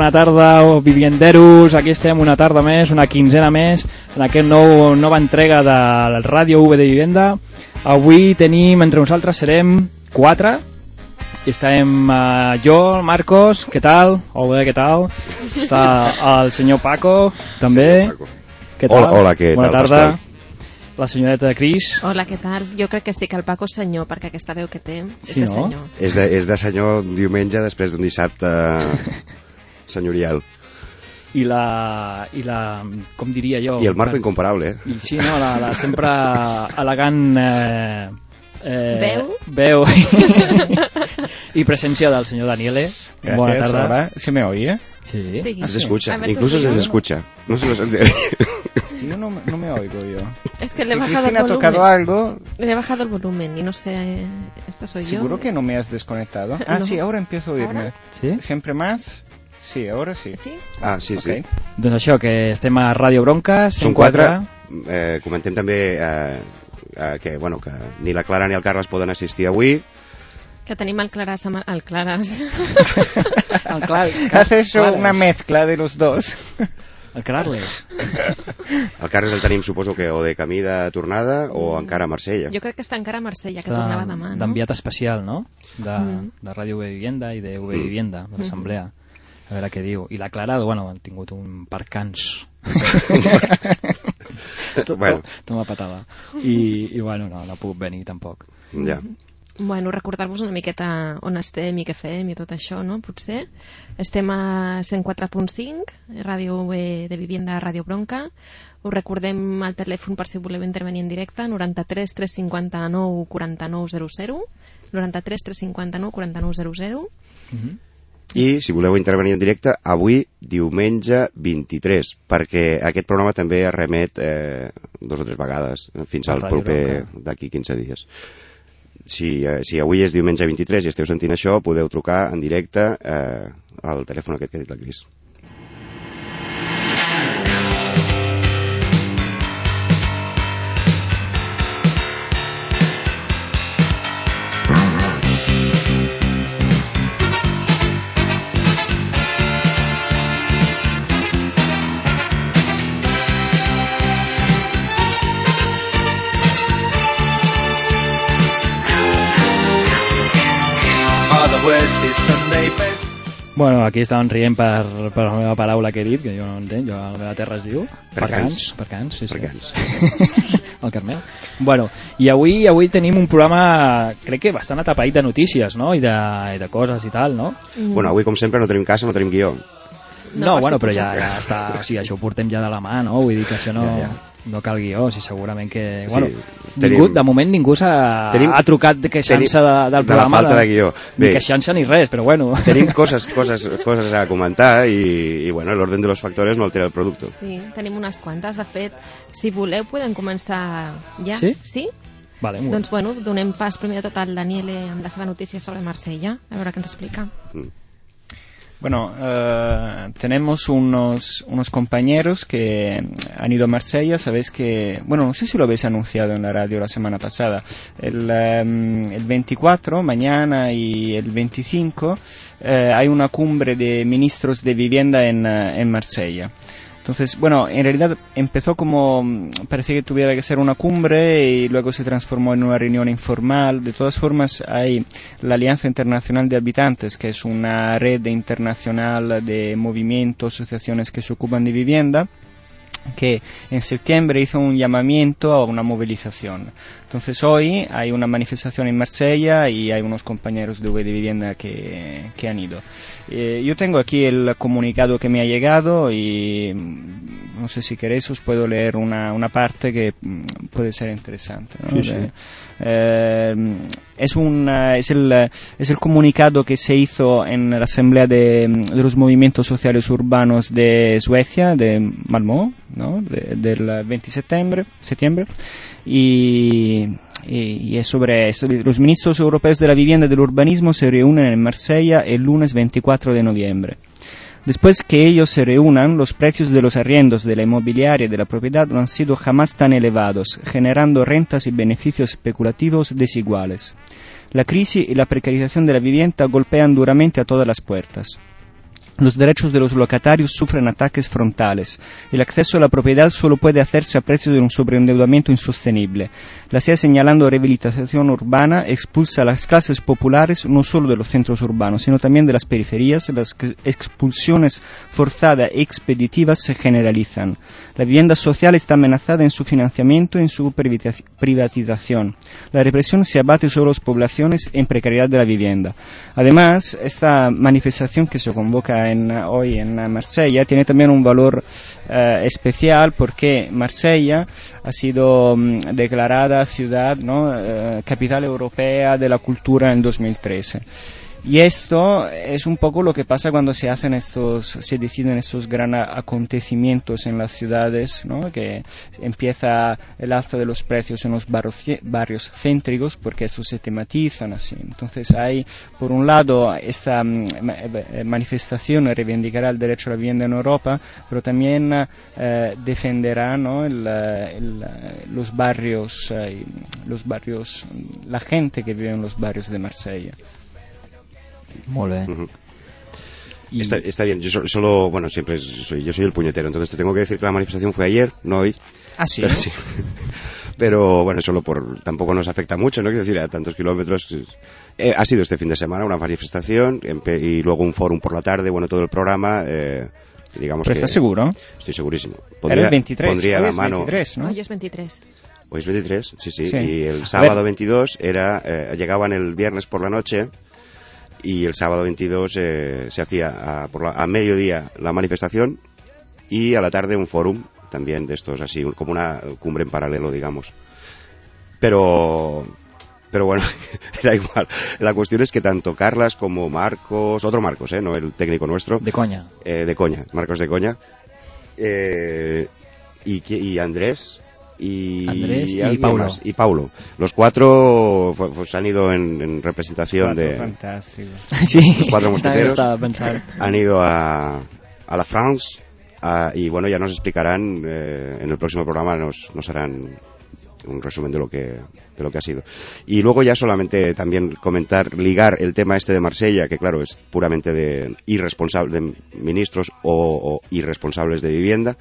Bona tarda, vivienderos. Aquí estem una tarda més, una quinzena més, en aquest nou, nova entrega de la Ràdio V de Vivenda. Avui tenim, entre nosaltres serem quatre. I estarem uh, jo, el Marcos, què tal? Hola, què tal? Està el senyor Paco, també. Senyor Paco. Què tal? Hola, hola, què Bona tal, tarda. La senyoreta de Cris. Hola, què tal? Jo crec que sí que el Paco és senyor, perquè aquesta veu que té és Sí, de no? senyor. És de, és de senyor diumenge després d'un dissabte senyorial. I la, I la... Com diria jo? I el Marco incomparable, eh? I sí, no, la, la sempre elegant eh, eh, Veu. veu i presència del senyor Daniele. Gracias, Bona tarda. ahora se me oye. Sí. Sí. Se escucha, ver, incluso se ¿no? escucha. No se lo sé. Yo no, me- no me oigo yo. Es que le he bajado el Cristina ha volumen. tocado algo. Le he bajado el volumen y no sé, eh, esta soy Seguro yo. que no me has desconectado. Ah, No. sí, ahora empiezo a oírme. ¿Ahora? Sí? ¿Siempre más? Sí, ahora sí. Sí? Ah, sí, sí. Ok. Doncs això, que estem a Ràdio Bronca. Són quatre. Eh, comentem també eh, eh, que, bueno, que ni la Clara ni el Carles poden assistir avui. Que tenim el Claras... ama- El Claras. El, clar, Hace eso Clares. una mezcla de los dos. El Carles. El Carles el tenim, suposo que o de camí de tornada o encara a Marsella. jo crec que està encara a Marsella, que tornava demà, no? D'enviat especial, no? De, Mm. de Ràdio V Vivienda i de V Mm. Vivienda, de l'Assemblea. A veure què diu. I la Clara, bueno, han tingut un percans. Bueno. Toma patada. I, I bueno, no, no puc venir tampoc. Ja. Bueno, recordar-vos una miqueta on estem i què fem i tot això, no? Potser. Estem a 104.5, Ràdio de Vivienda, Ràdio Bronca. Us recordem el telèfon per si voleu intervenir en directe, 93 359 4900, 93 359 4900. I, si voleu intervenir en directe, avui, diumenge 23, perquè aquest programa també es remet eh, dos o tres vegades, eh, fins al proper d'aquí 15 dies. Si, eh, si avui és diumenge 23 i esteu sentint això, podeu trucar en directe eh, al telèfon aquest que ha dit la Cris. Bueno, aquí estaven rient per, per la meva paraula que he dit, que jo no entenc, jo a la meva terra es diu... Percans. Percans, sí, sí. Percans. el Carmel. Bueno, i avui avui tenim un programa, crec que bastant atapeït de notícies, no? I de, i de coses i tal, no? Bueno, avui, com sempre, no tenim casa, no tenim guió. No, No, bueno, però ja, ja està... O sigui, això ho portem ja de la mà, no? Vull dir que això no... Ja, ja. No cal guió, o sigui, segurament que... Sí, bueno, tenim- ningú, de moment ningú s'ha Tenim- ha trucat queixant-se de, del de la programa. falta de guió. Ni Bé. queixant-se ni res, però bueno. Tenim coses, coses, coses a comentar i, i bueno, l'orden de los factores no altera el producte. Sí, tenim unes quantes. De fet, si voleu, podem començar ja. Sí? Sí? Vale, molt Doncs, bueno, donem pas primer de tot al Daniele amb la seva notícia sobre Marsella. A veure què ens explica. Bueno, eh, tenemos unos, unos compañeros que han ido a Marsella. Sabéis que, bueno, no sé si lo habéis anunciado en la radio la semana pasada. El, em, el 24, mañana y el 25, eh, hay una cumbre de ministros de vivienda en, eh, en Marsella. Entonces, bueno, en realidad empezó como, mm, parecía que tuviera que ser una cumbre y luego se transformó en una reunión informal. De todas formas, hay la Alianza Internacional de Habitantes, que es una red internacional de movimientos, asociaciones que se ocupan de vivienda que en septiembre hizo un llamamiento a una movilización. Entonces hoy hay una manifestación en Marsella y hay unos compañeros de V de Vivienda que, que han ido. Eh, yo tengo aquí el comunicado que me ha llegado y mm, no sé si queréis os puedo leer una, una parte que mm, puede ser interesante. ¿no? Sí, sí. De- es, un, eh, es, el, eh, es el comunicado que se hizo en la Asamblea de, de los Movimientos Sociales Urbanos de Suecia, de Malmö, ¿no? De- del 20 de septiembre, septiembre y, y- y es sobre esto. Los ministros europeos de la vivienda y del urbanismo se reúnen en Marsella el lunes 24 de noviembre. Después que ellos se reúnan, los precios de los arriendos de la inmobiliaria y de la propiedad no han sido jamás tan elevados, generando rentas y beneficios especulativos desiguales. La crisis y la precarización de la vivienda golpean duramente a todas las puertas. Los derechos de los locatarios sufren ataques frontales. El acceso a la propiedad solo puede hacerse a precio de un sobreendeudamiento insostenible. La CIA señalando rehabilitación urbana expulsa a las clases populares no solo de los centros urbanos, sino también de las periferias. Las expulsiones forzadas e expeditivas se generalizan. La vivienda social está amenazada en su financiamiento y en su privatiz- privatización. La represión se abate sobre las poblaciones en precariedad de la vivienda. Además, esta manifestación que se convoca hoy en Marsella tiene también un valor eh, especial porque Marsella ha sido mm, declarada ciudad, eh, capital europea de la cultura en 2013. Y esto es un poco lo que pasa cuando se hacen estos, se deciden estos gran acontecimientos en las ciudades, ¿no? Que empieza el alza de los precios en los barrios, céntricos porque estos se tematizan así. Entonces hay, por un lado, esta mm, ma- eh, manifestación reivindicará el derecho a la vivienda en Europa, pero también eh, defenderá, ¿no? el, eh, el, eh, los barrios, eh, los barrios, la gente que vive en los barrios de Marsella. Molt bé. Ujú. Y- Está, está bien, yo so- solo, bueno, siempre soy, yo soy el puñetero, entonces te tengo que decir que la manifestación fue ayer, no hoy. Ah, sí. Pero sí. Pero bueno, solo por, tampoco nos afecta mucho, ¿no? Quiero decir, a tantos kilómetros. eh, ha sido este fin de semana una manifestación y luego un fórum por la tarde, bueno, todo el programa, eh, digamos ¿Pero que... estás seguro? Estoy segurísimo. Era el 23. Pondría Hoy la es mano... 23, ¿no? Hoy es 23. Hoy es 23, sí, sí. Sí. Y el sábado ver. 22 era, eh, llegaban el viernes por la noche y el sábado 22 eh, se hacía a, por la- a mediodía la manifestación y a la tarde un fórum también de estos, así como una cumbre en paralelo, digamos. Pero, pero bueno, era igual. La cuestión es que tanto Carlas como Marcos, otro Marcos, ¿eh? no el técnico nuestro, De coña. eh, de coña, Marcos de coña, eh, y, y Andrés y, Andrés y alguien Paulo. más, y Paulo. Los cuatro pues, han ido en, en representación Cuatro, de... Fantástico. Sí, Los cuatro mosqueteros. Han ido a, a la France a- y bueno, ya nos explicarán, eh, en el próximo programa nos, nos harán un resumen de lo que de lo que ha sido. Y luego ya solamente también comentar, ligar el tema este de Marsella, que claro, es puramente de irresponsable de ministros o, o irresponsables de vivienda.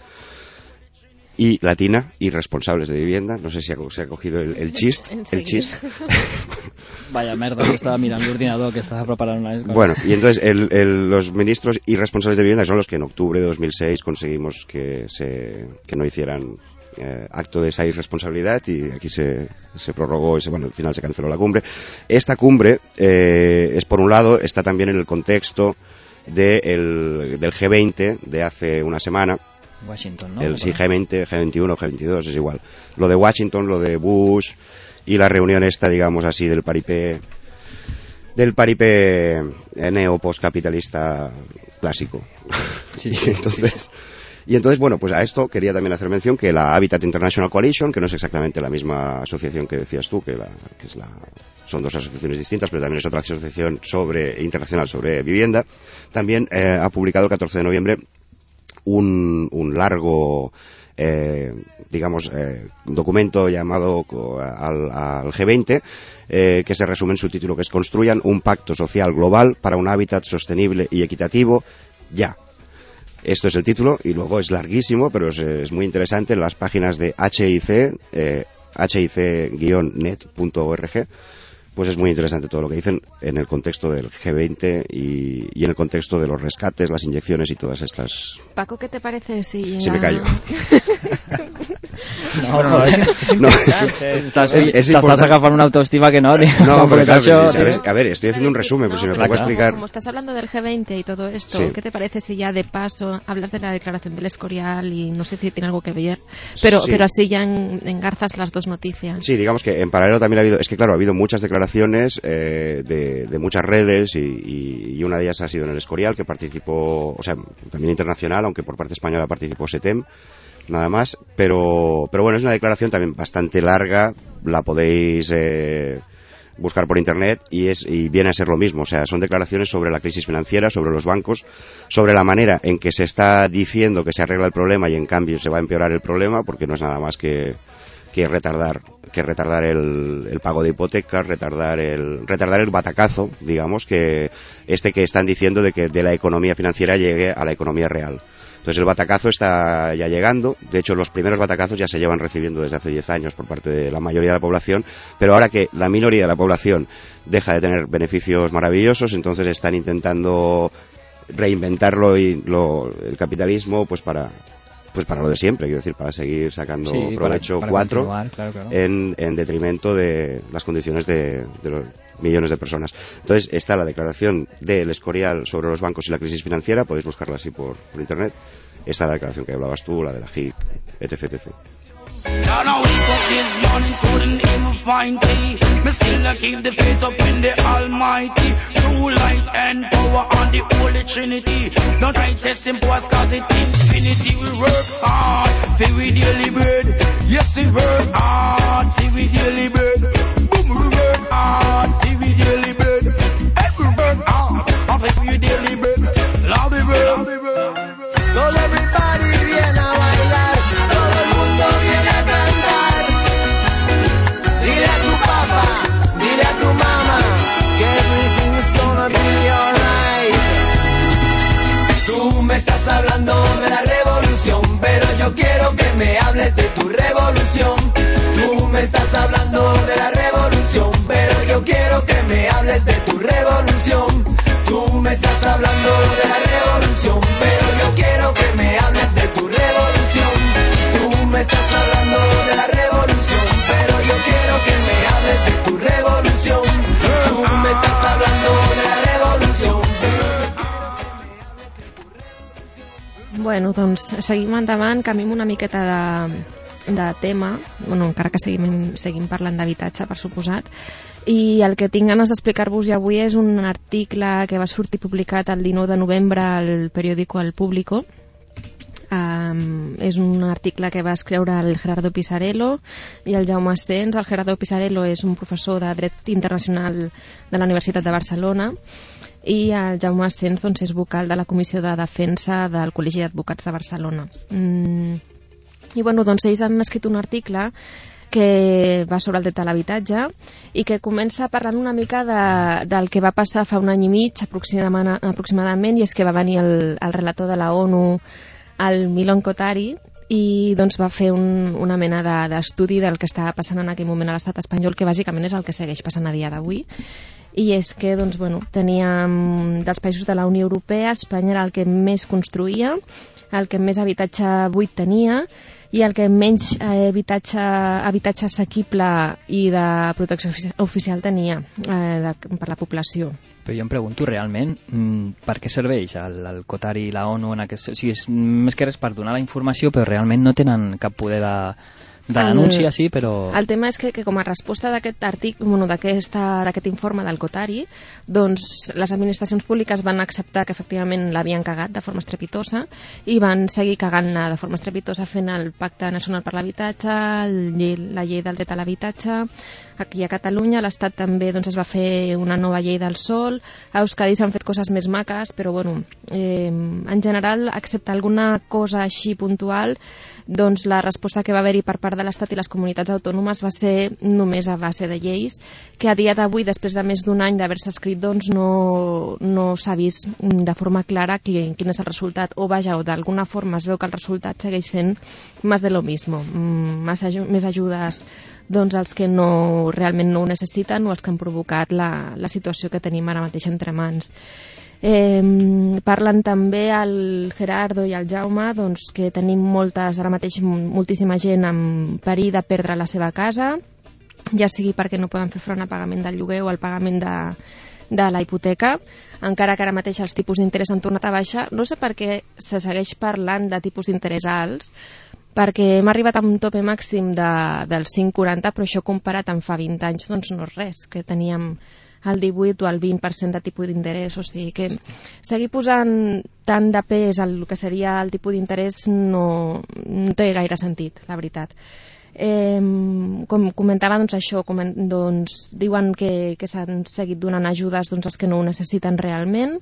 Y Latina, irresponsables de vivienda. No sé si ha, se ha cogido el, el chist. El chist. Vaya merda, que estava mirant l'ordinador, que estava preparant una. Bueno, y entonces el- el- los ministros irresponsables de vivienda son los que en octubre de 2006 conseguimos que, se, que no hicieran eh, acto de esa irresponsabilidad y aquí se, se prorrogó y se, bueno, al final se canceló la cumbre. Esta cumbre eh, es, por un lado, está también en el contexto de el- del G20 de hace una semana, Washington, no? el sí, G20, G21, G22, es igual. Lo de Washington, lo de Bush y la reunión esta, digamos así, del paripé del paripé eh, neo-postcapitalista clásico. Sí, y sí. entonces y entonces, bueno, pues a esto quería también hacer mención que la Habitat International Coalition, que no es exactamente la misma asociación que decías tú, que, la, que es la, son dos asociaciones distintas, pero también es otra asociación sobre, internacional sobre vivienda, también eh, ha publicado el 14 de noviembre un, un largo, eh, digamos, eh, documento llamado al, al G20, eh, que se resume en su título, que es Construyan un pacto social global para un hábitat sostenible y equitativo ya. Esto es el título y luego es larguísimo, pero es, muy interesante en las páginas de HIC, eh, hic-net.org, pues es muy interesante todo lo que dicen en el contexto del G20 y, y en el contexto de los rescates, las inyecciones y todas estas... Paco, ¿qué te parece si... Si me callo. No, no, és, No, estàs, és- és t'estàs important. agafant una autoestima que no. ni- no, porque claro, això, pues, a, ver, tio. a ver, estoy haciendo un resumen, pues si me pero pongo a explicar... Como estás hablando del G20 y todo esto, Sí. ¿qué te parece si ya de paso hablas de la declaración del Escorial y no sé si tiene algo que ver, pero, Sí. pero así ya en- engarzas las dos noticias? Sí, digamos que en paralelo también ha habido, es que claro, ha habido muchas declaraciones eh, de, de muchas redes y, y- y una de ellas ha sido en el Escorial, que participó, o sea, también internacional, aunque por parte española participó SETEM, nada más, pero, pero bueno, es una declaración también bastante larga, la podéis eh, buscar por internet y, es, y viene a ser lo mismo, o sea, son declaraciones sobre la crisis financiera, sobre los bancos, sobre la manera en que se está diciendo que se arregla el problema y en cambio se va a empeorar el problema, porque no es nada más que que retardar que retardar el, el pago de hipotecas, retardar el retardar el batacazo, digamos que este que están diciendo de que de la economía financiera llegue a la economía real. Entonces el batacazo está ya llegando, de hecho los primeros batacazos ya se llevan recibiendo desde hace 10 años por parte de la mayoría de la población, pero ahora que la minoría de la población deja de tener beneficios maravillosos, entonces están intentando reinventarlo y lo, el capitalismo pues para pues para lo de siempre, quiero decir, para seguir sacando Sí, provecho cuatro continuar, claro, claro. En, en detrimento de las condiciones de, de los millones de personas. Entonces está la declaración del Escorial sobre los bancos y la crisis financiera, podéis buscarla así por, por internet. Está la declaración que hablabas tú, la de la HIC, etc. etc. Down a week up this morning, couldn't even find tea. Me still a keep the faith up in the Almighty. True light and power on the Holy Trinity. Don't try test him cause it infinity. We work hard, feel we daily bread. Yes, we work hard, feel we daily bread. Boom, we work hard, feel we daily bread. Every work hard, and feel we daily bread. Love the bread. Todo everybody quiero que me hables de tu revolución. Tú me estás hablando de la revolución, pero yo quiero que me hables de tu revolución. Tú me estás hablando de la revolución, pero yo quiero que me hables de tu revolución. Tú me estás hablando Bueno, doncs seguim endavant, canviem una miqueta de, de tema, bueno, encara que seguim, seguim parlant d'habitatge, per suposat, i el que tinc ganes d'explicar-vos ja avui és un article que va sortir publicat el 19 de novembre al periòdico El Público, Um, és un article que va escriure el Gerardo Pisarello i el Jaume Asens. El Gerardo Pisarello és un professor de dret internacional de la Universitat de Barcelona i el Jaume Asens doncs, és vocal de la Comissió de Defensa del Col·legi d'Advocats de Barcelona. Mm. I bueno, doncs ells han escrit un article que va sobre el dret a l'habitatge i que comença parlant una mica de, del que va passar fa un any i mig aproximadament, aproximadament i és que va venir el, el relator de la ONU el Milon Kotari i doncs va fer un, una mena de- d'estudi del que estava passant en aquell moment a l'estat espanyol, que bàsicament és el que segueix passant a dia d'avui. I és que doncs, bueno, teníem dels països de la Unió Europea, Espanya era el que més construïa, el que més habitatge buit tenia i el que menys eh, habitatge, habitatge assequible i de protecció ofici- oficial tenia eh, de, per la població. Però jo em pregunto realment mm, per què serveix el, el Cotari i la ONU en aquest... O sigui, és més que res per donar la informació, però realment no tenen cap poder de, denúncia, sí, però... El tema és que, que com a resposta d'aquest article, bueno, d'aquest informe del Cotari, doncs les administracions públiques van acceptar que efectivament l'havien cagat de forma estrepitosa i van seguir cagant-la de forma estrepitosa fent el Pacte Nacional per l'Habitatge, la llei del dret a l'habitatge, aquí a Catalunya l'Estat també doncs, es va fer una nova llei del sol, a Euskadi s'han fet coses més maques, però bueno, eh, en general, excepte alguna cosa així puntual, doncs la resposta que va haver-hi per part de l'Estat i les comunitats autònomes va ser només a base de lleis, que a dia d'avui, després de més d'un any d'haver-se escrit, doncs no, no s'ha vist mm, de forma clara qui, quin és el resultat, o vaja, o d'alguna forma es veu que el resultat segueix sent més de lo mismo, mm, més, aju més ajudes doncs els que no, realment no ho necessiten o els que han provocat la, la situació que tenim ara mateix entre mans. Eh, parlen també el Gerardo i el Jaume doncs, que tenim moltes, ara mateix moltíssima gent en perill de perdre la seva casa, ja sigui perquè no poden fer front al pagament del lloguer o al pagament de, de la hipoteca, encara que ara mateix els tipus d'interès han tornat a baixar. No sé per què se segueix parlant de tipus d'interès alts, perquè hem arribat a un tope màxim de, del 5,40, però això comparat amb fa 20 anys doncs no és res, que teníem el 18 o el 20% de tipus d'interès, o sigui que seguir posant tant de pes al que seria el tipus d'interès no, no té gaire sentit, la veritat. Eh, com comentava, doncs això, coment, doncs, diuen que, que s'han seguit donant ajudes doncs, als que no ho necessiten realment,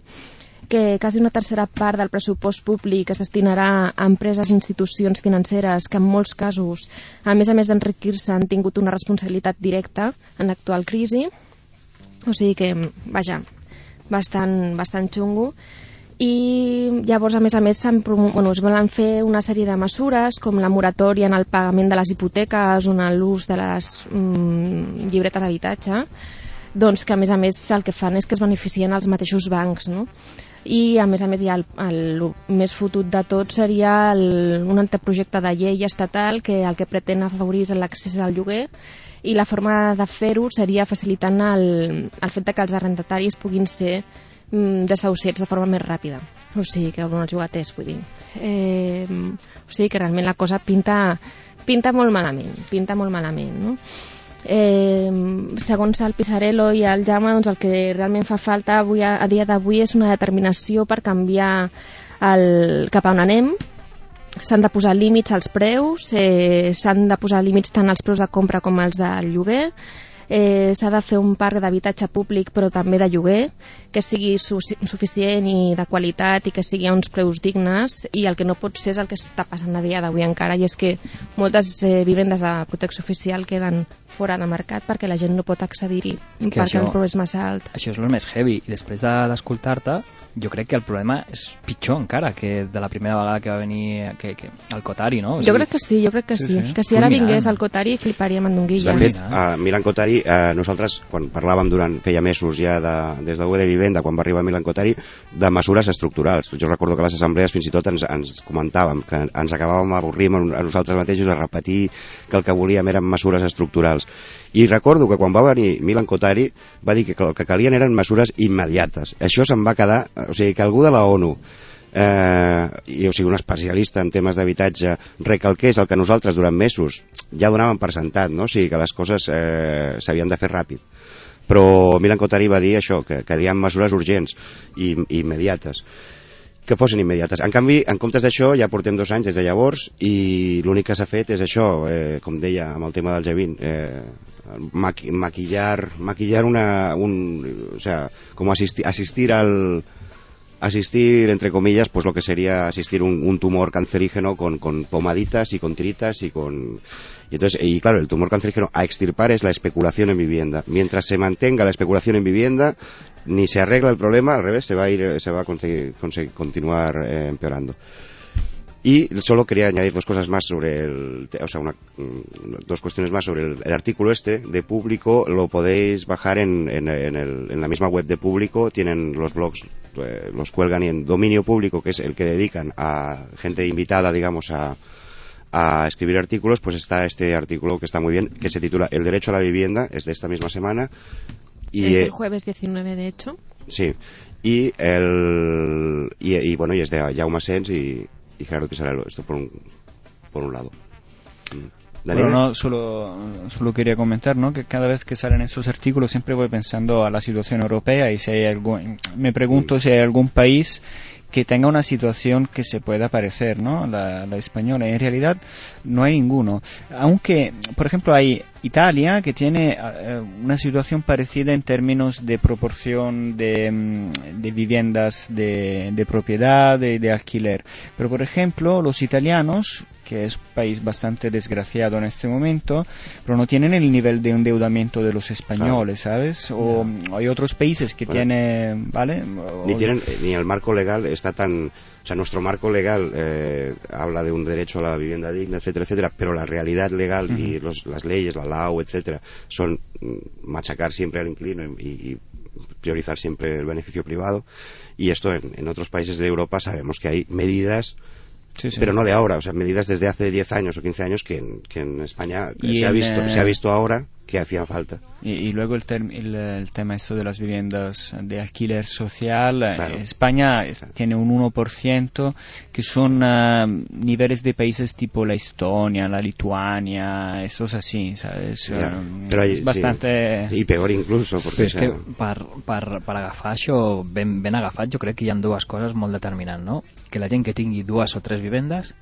que quasi una tercera part del pressupost públic es destinarà a empreses i institucions financeres que en molts casos, a més a més d'enriquir-se, han tingut una responsabilitat directa en l'actual crisi. O sigui que, vaja, bastant, bastant xungo. I llavors a més a més bueno, es volen fer una sèrie de mesures com la moratòria en el pagament de les hipoteques o en l'ús de les mm, llibretes d'habitatge. Doncs que a més a més el que fan és que es beneficien els mateixos bancs no? i a més a més ja el, el, el més fotut de tot seria el, un anteprojecte de llei estatal que el que pretén afavorir és l'accés al lloguer i la forma de fer-ho seria facilitant el, el fet que els arrendataris puguin ser mm, desahuciats de forma més ràpida. O sigui, que els jugaters, vull dir. Eh, o sigui que realment la cosa pinta, pinta molt malament, pinta molt malament, no? Eh, segons el Pisarello i el Jaume, doncs el que realment fa falta avui, a, a dia d'avui és una determinació per canviar el, cap a on anem, s'han de posar límits als preus, eh, s'han de posar límits tant als preus de compra com als del lloguer, eh, s'ha de fer un parc d'habitatge públic però també de lloguer que sigui su suficient i de qualitat i que sigui a uns preus dignes i el que no pot ser és el que està passant a dia d'avui encara i és que moltes eh, vivendes de protecció oficial queden fora de mercat perquè la gent no pot accedir-hi perquè això- el preu és massa alt. Això és el més heavy. I després de- d'escoltar-te, jo crec que el problema és pitjor encara que de la primera vegada que va venir que, que, el Cotari, no? O Jo crec que sí, jo crec que sí. Sí, sí. Que si ara vingués el Cotari fliparíem en Donguilla. De fet, a Milan Cotari, eh, nosaltres, quan parlàvem durant, feia mesos ja de, des de UE de Vivenda, quan va arribar Milan Cotari, de mesures estructurals. Jo recordo que a les assemblees fins i tot ens, ens comentàvem que ens acabàvem avorrint a nosaltres mateixos de repetir que el que volíem eren mesures estructurals. I recordo que quan va venir Milan Cotari va dir que el que calien eren mesures immediates. Això se'n va quedar... O sigui, que algú de la ONU eh, i o sigui, un especialista en temes d'habitatge recalqués el que nosaltres durant mesos ja donàvem per sentat, no? o sigui, que les coses eh, s'havien de fer ràpid però Milan Cotari va dir això, que, que hi ha mesures urgents i, i immediates que fossin immediates. En canvi, en comptes d'això, ja portem dos anys des de llavors i l'únic que s'ha fet és això, eh, com deia amb el tema del G20, eh, maqui maquillar, maquillar una, un, o sea, como asisti asistir al asistir, entre comillas, pues lo que sería asistir un, un tumor cancerígeno con, con pomaditas y con tiritas y con... Y entonces, y claro, el tumor cancerígeno a extirpar es la especulación en vivienda. Mientras se mantenga la especulación en vivienda, ni se arregla el problema, al revés, se va a ir, se va a continuar eh, empeorando. Y solo quería añadir dos cosas más sobre el, o sea, una, mm, dos cuestiones más sobre el, el artículo este de público. Lo podéis bajar en, en, en el- en la misma web de público. Tienen los blogs, eh, los cuelgan y en dominio público, que es el que dedican a gente invitada, digamos, a, a escribir artículos, pues está este artículo que está muy bien, que se titula El derecho a la vivienda, es de esta misma semana. Y, es eh, el jueves 19, de hecho. Sí. Y el y, y, bueno, y es de Jaume Sens y, y Gerardo Pisarello. Esto por un, por un lado. Mm. Daniel. Bueno, no, solo, solo quería comentar ¿no? que cada vez que salen estos artículos siempre voy pensando a la situación europea y si hay algún, me pregunto si hay algún país que tenga una situación que se pueda parecer ¿no? la, la española. En realidad no hay ninguno. Aunque, por ejemplo, hay Italia que tiene eh, una situación parecida en términos de proporción de, mm, de viviendas de, de propiedad y de, alquiler. Pero, por ejemplo, los italianos, que es un país bastante desgraciado en este momento, pero no tienen el nivel de endeudamiento de los españoles, ¿sabes? O hay otros países que Bueno. tienen, ¿vale? ni O- tienen eh, ni el marco legal está tan o sea nuestro marco legal eh, habla de un derecho a la vivienda digna etcétera etcétera pero la realidad legal y los- las leyes la LAO etcétera son mm, machacar siempre al inquilino y, y priorizar siempre el beneficio privado y esto en, en otros países de Europa sabemos que hay medidas Sí, sí. pero no de ahora, o sea, medidas desde hace 10 años o 15 años que en, que en España se, ha visto, eh, se ha visto ahora que hacían falta. Y, y luego el, term- el, el tema esto de las viviendas de alquiler social. eh, Claro. España es- tiene un 1%, que son ah, niveles de países tipo la Estonia, la Lituania, esos así, ¿sabes? Ya, Eh, pero hay- es sí. bastante... Y peor incluso, porque o que per, per agafar això ben, ben agafat jo crec que hi ha dues coses molt determinants, no? Que la gent que tingui dues o tres vivendes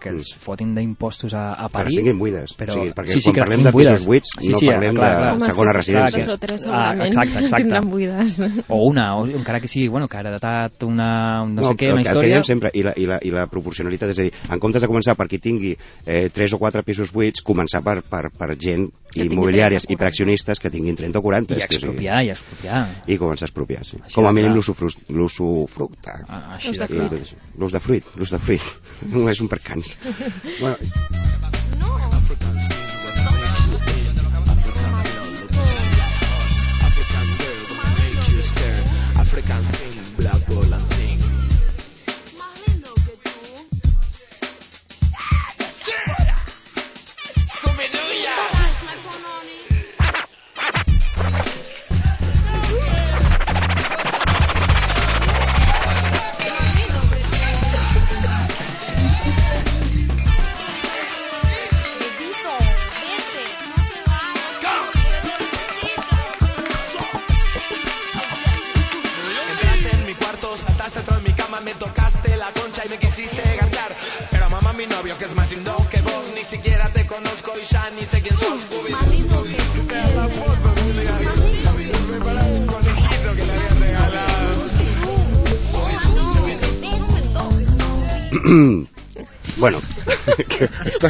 que els fotin d'impostos a, a Que les París. tinguin buides. Però, o sigui, perquè sí, sí, quan parlem de pisos buides. buits, Sí, no sí, parlem clar, de clar. Home, segona residència. Dos o tres Ah, segurament exacte, exacte. tindran buides. O una, o encara que sigui, bueno, que ha heredat una, no, sé què, una que- el que història... diem sempre, i la, i, la, i la proporcionalitat, és a dir, en comptes de començar per qui tingui eh, 3 o 4 pisos buits, començar per, per, per gent Tingui immobiliàries 30 o i per accionistes que tinguin 30 o 40. I que sí. expropiar, i expropiar. I començar a expropiar, sí. Així Com a de mínim l'usufructe. Ah, Així L'ús de clar. L'ús de fruit, l'ús de fruit. No és un percans. bueno, African thing, black gold and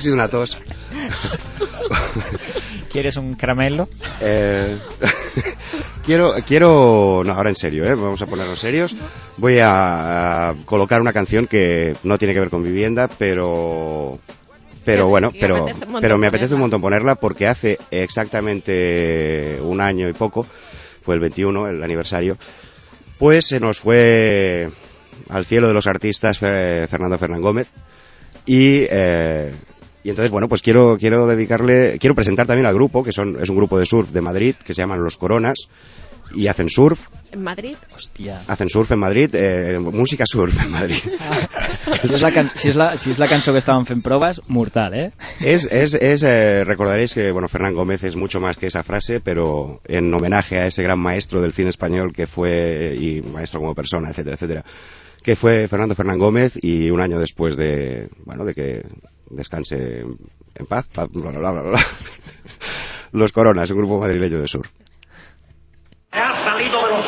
sido una tos. ¿Quieres un caramelo? Eh, quiero, quiero, no, ahora en serio, ¿eh? vamos a ponernos serios. Voy a, a colocar una canción que no tiene que ver con vivienda, pero, pero bueno, pero, pero me apetece un montón ponerla porque hace exactamente un año y poco, fue el 21, el aniversario, pues se nos fue al cielo de los artistas eh, Fernando Fernán Gómez y eh, y entonces bueno pues quiero quiero dedicarle quiero presentar también al grupo que son es un grupo de surf de Madrid que se llaman los Coronas y hacen surf En Madrid, Hòstia. hacen surf en Madrid eh, música surf en Madrid Si és, la can si, és la, si és la cançó que estaven fent proves, mortal, eh? es es, es eh, recordaréis que bueno Fernán Gómez es mucho más que esa frase pero en homenaje a ese gran maestro del cine español que fue y maestro como persona etcétera etcétera que fue Fernando Fernán Gómez y un año después de bueno de que descanse en paz bla, bla, bla, bla, bla. los Coronas un grupo madrileño de surf ha salido de los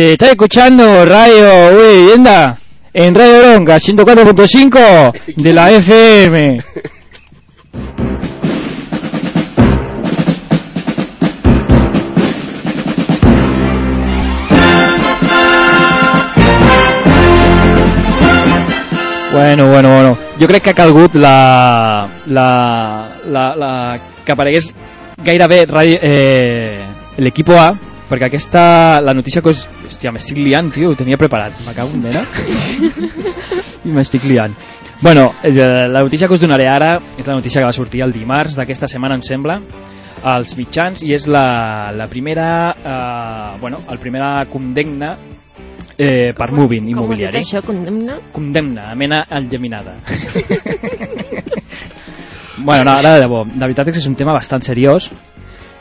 Este, está escuchando Radio Vivienda en Radio Bronca 104.5 de la FM. Bueno, bueno, bueno. Jo crec que ha calgut la... la, la, la que aparegués gairebé eh, l'equipo A, perquè aquesta, la notícia que us... Hòstia, m'estic liant, tio, ho tenia preparat. Me cago en nena. I m'estic liant. Bueno, eh, la notícia que us donaré ara és la notícia que va sortir el dimarts d'aquesta setmana, em sembla, als mitjans, i és la, la primera... Eh, bueno, el primera condemna eh, per moving Com has dit immobiliari. això, condemna? Condemna, mena engeminada. bueno, no, ara de debò, de veritat és que és un tema bastant seriós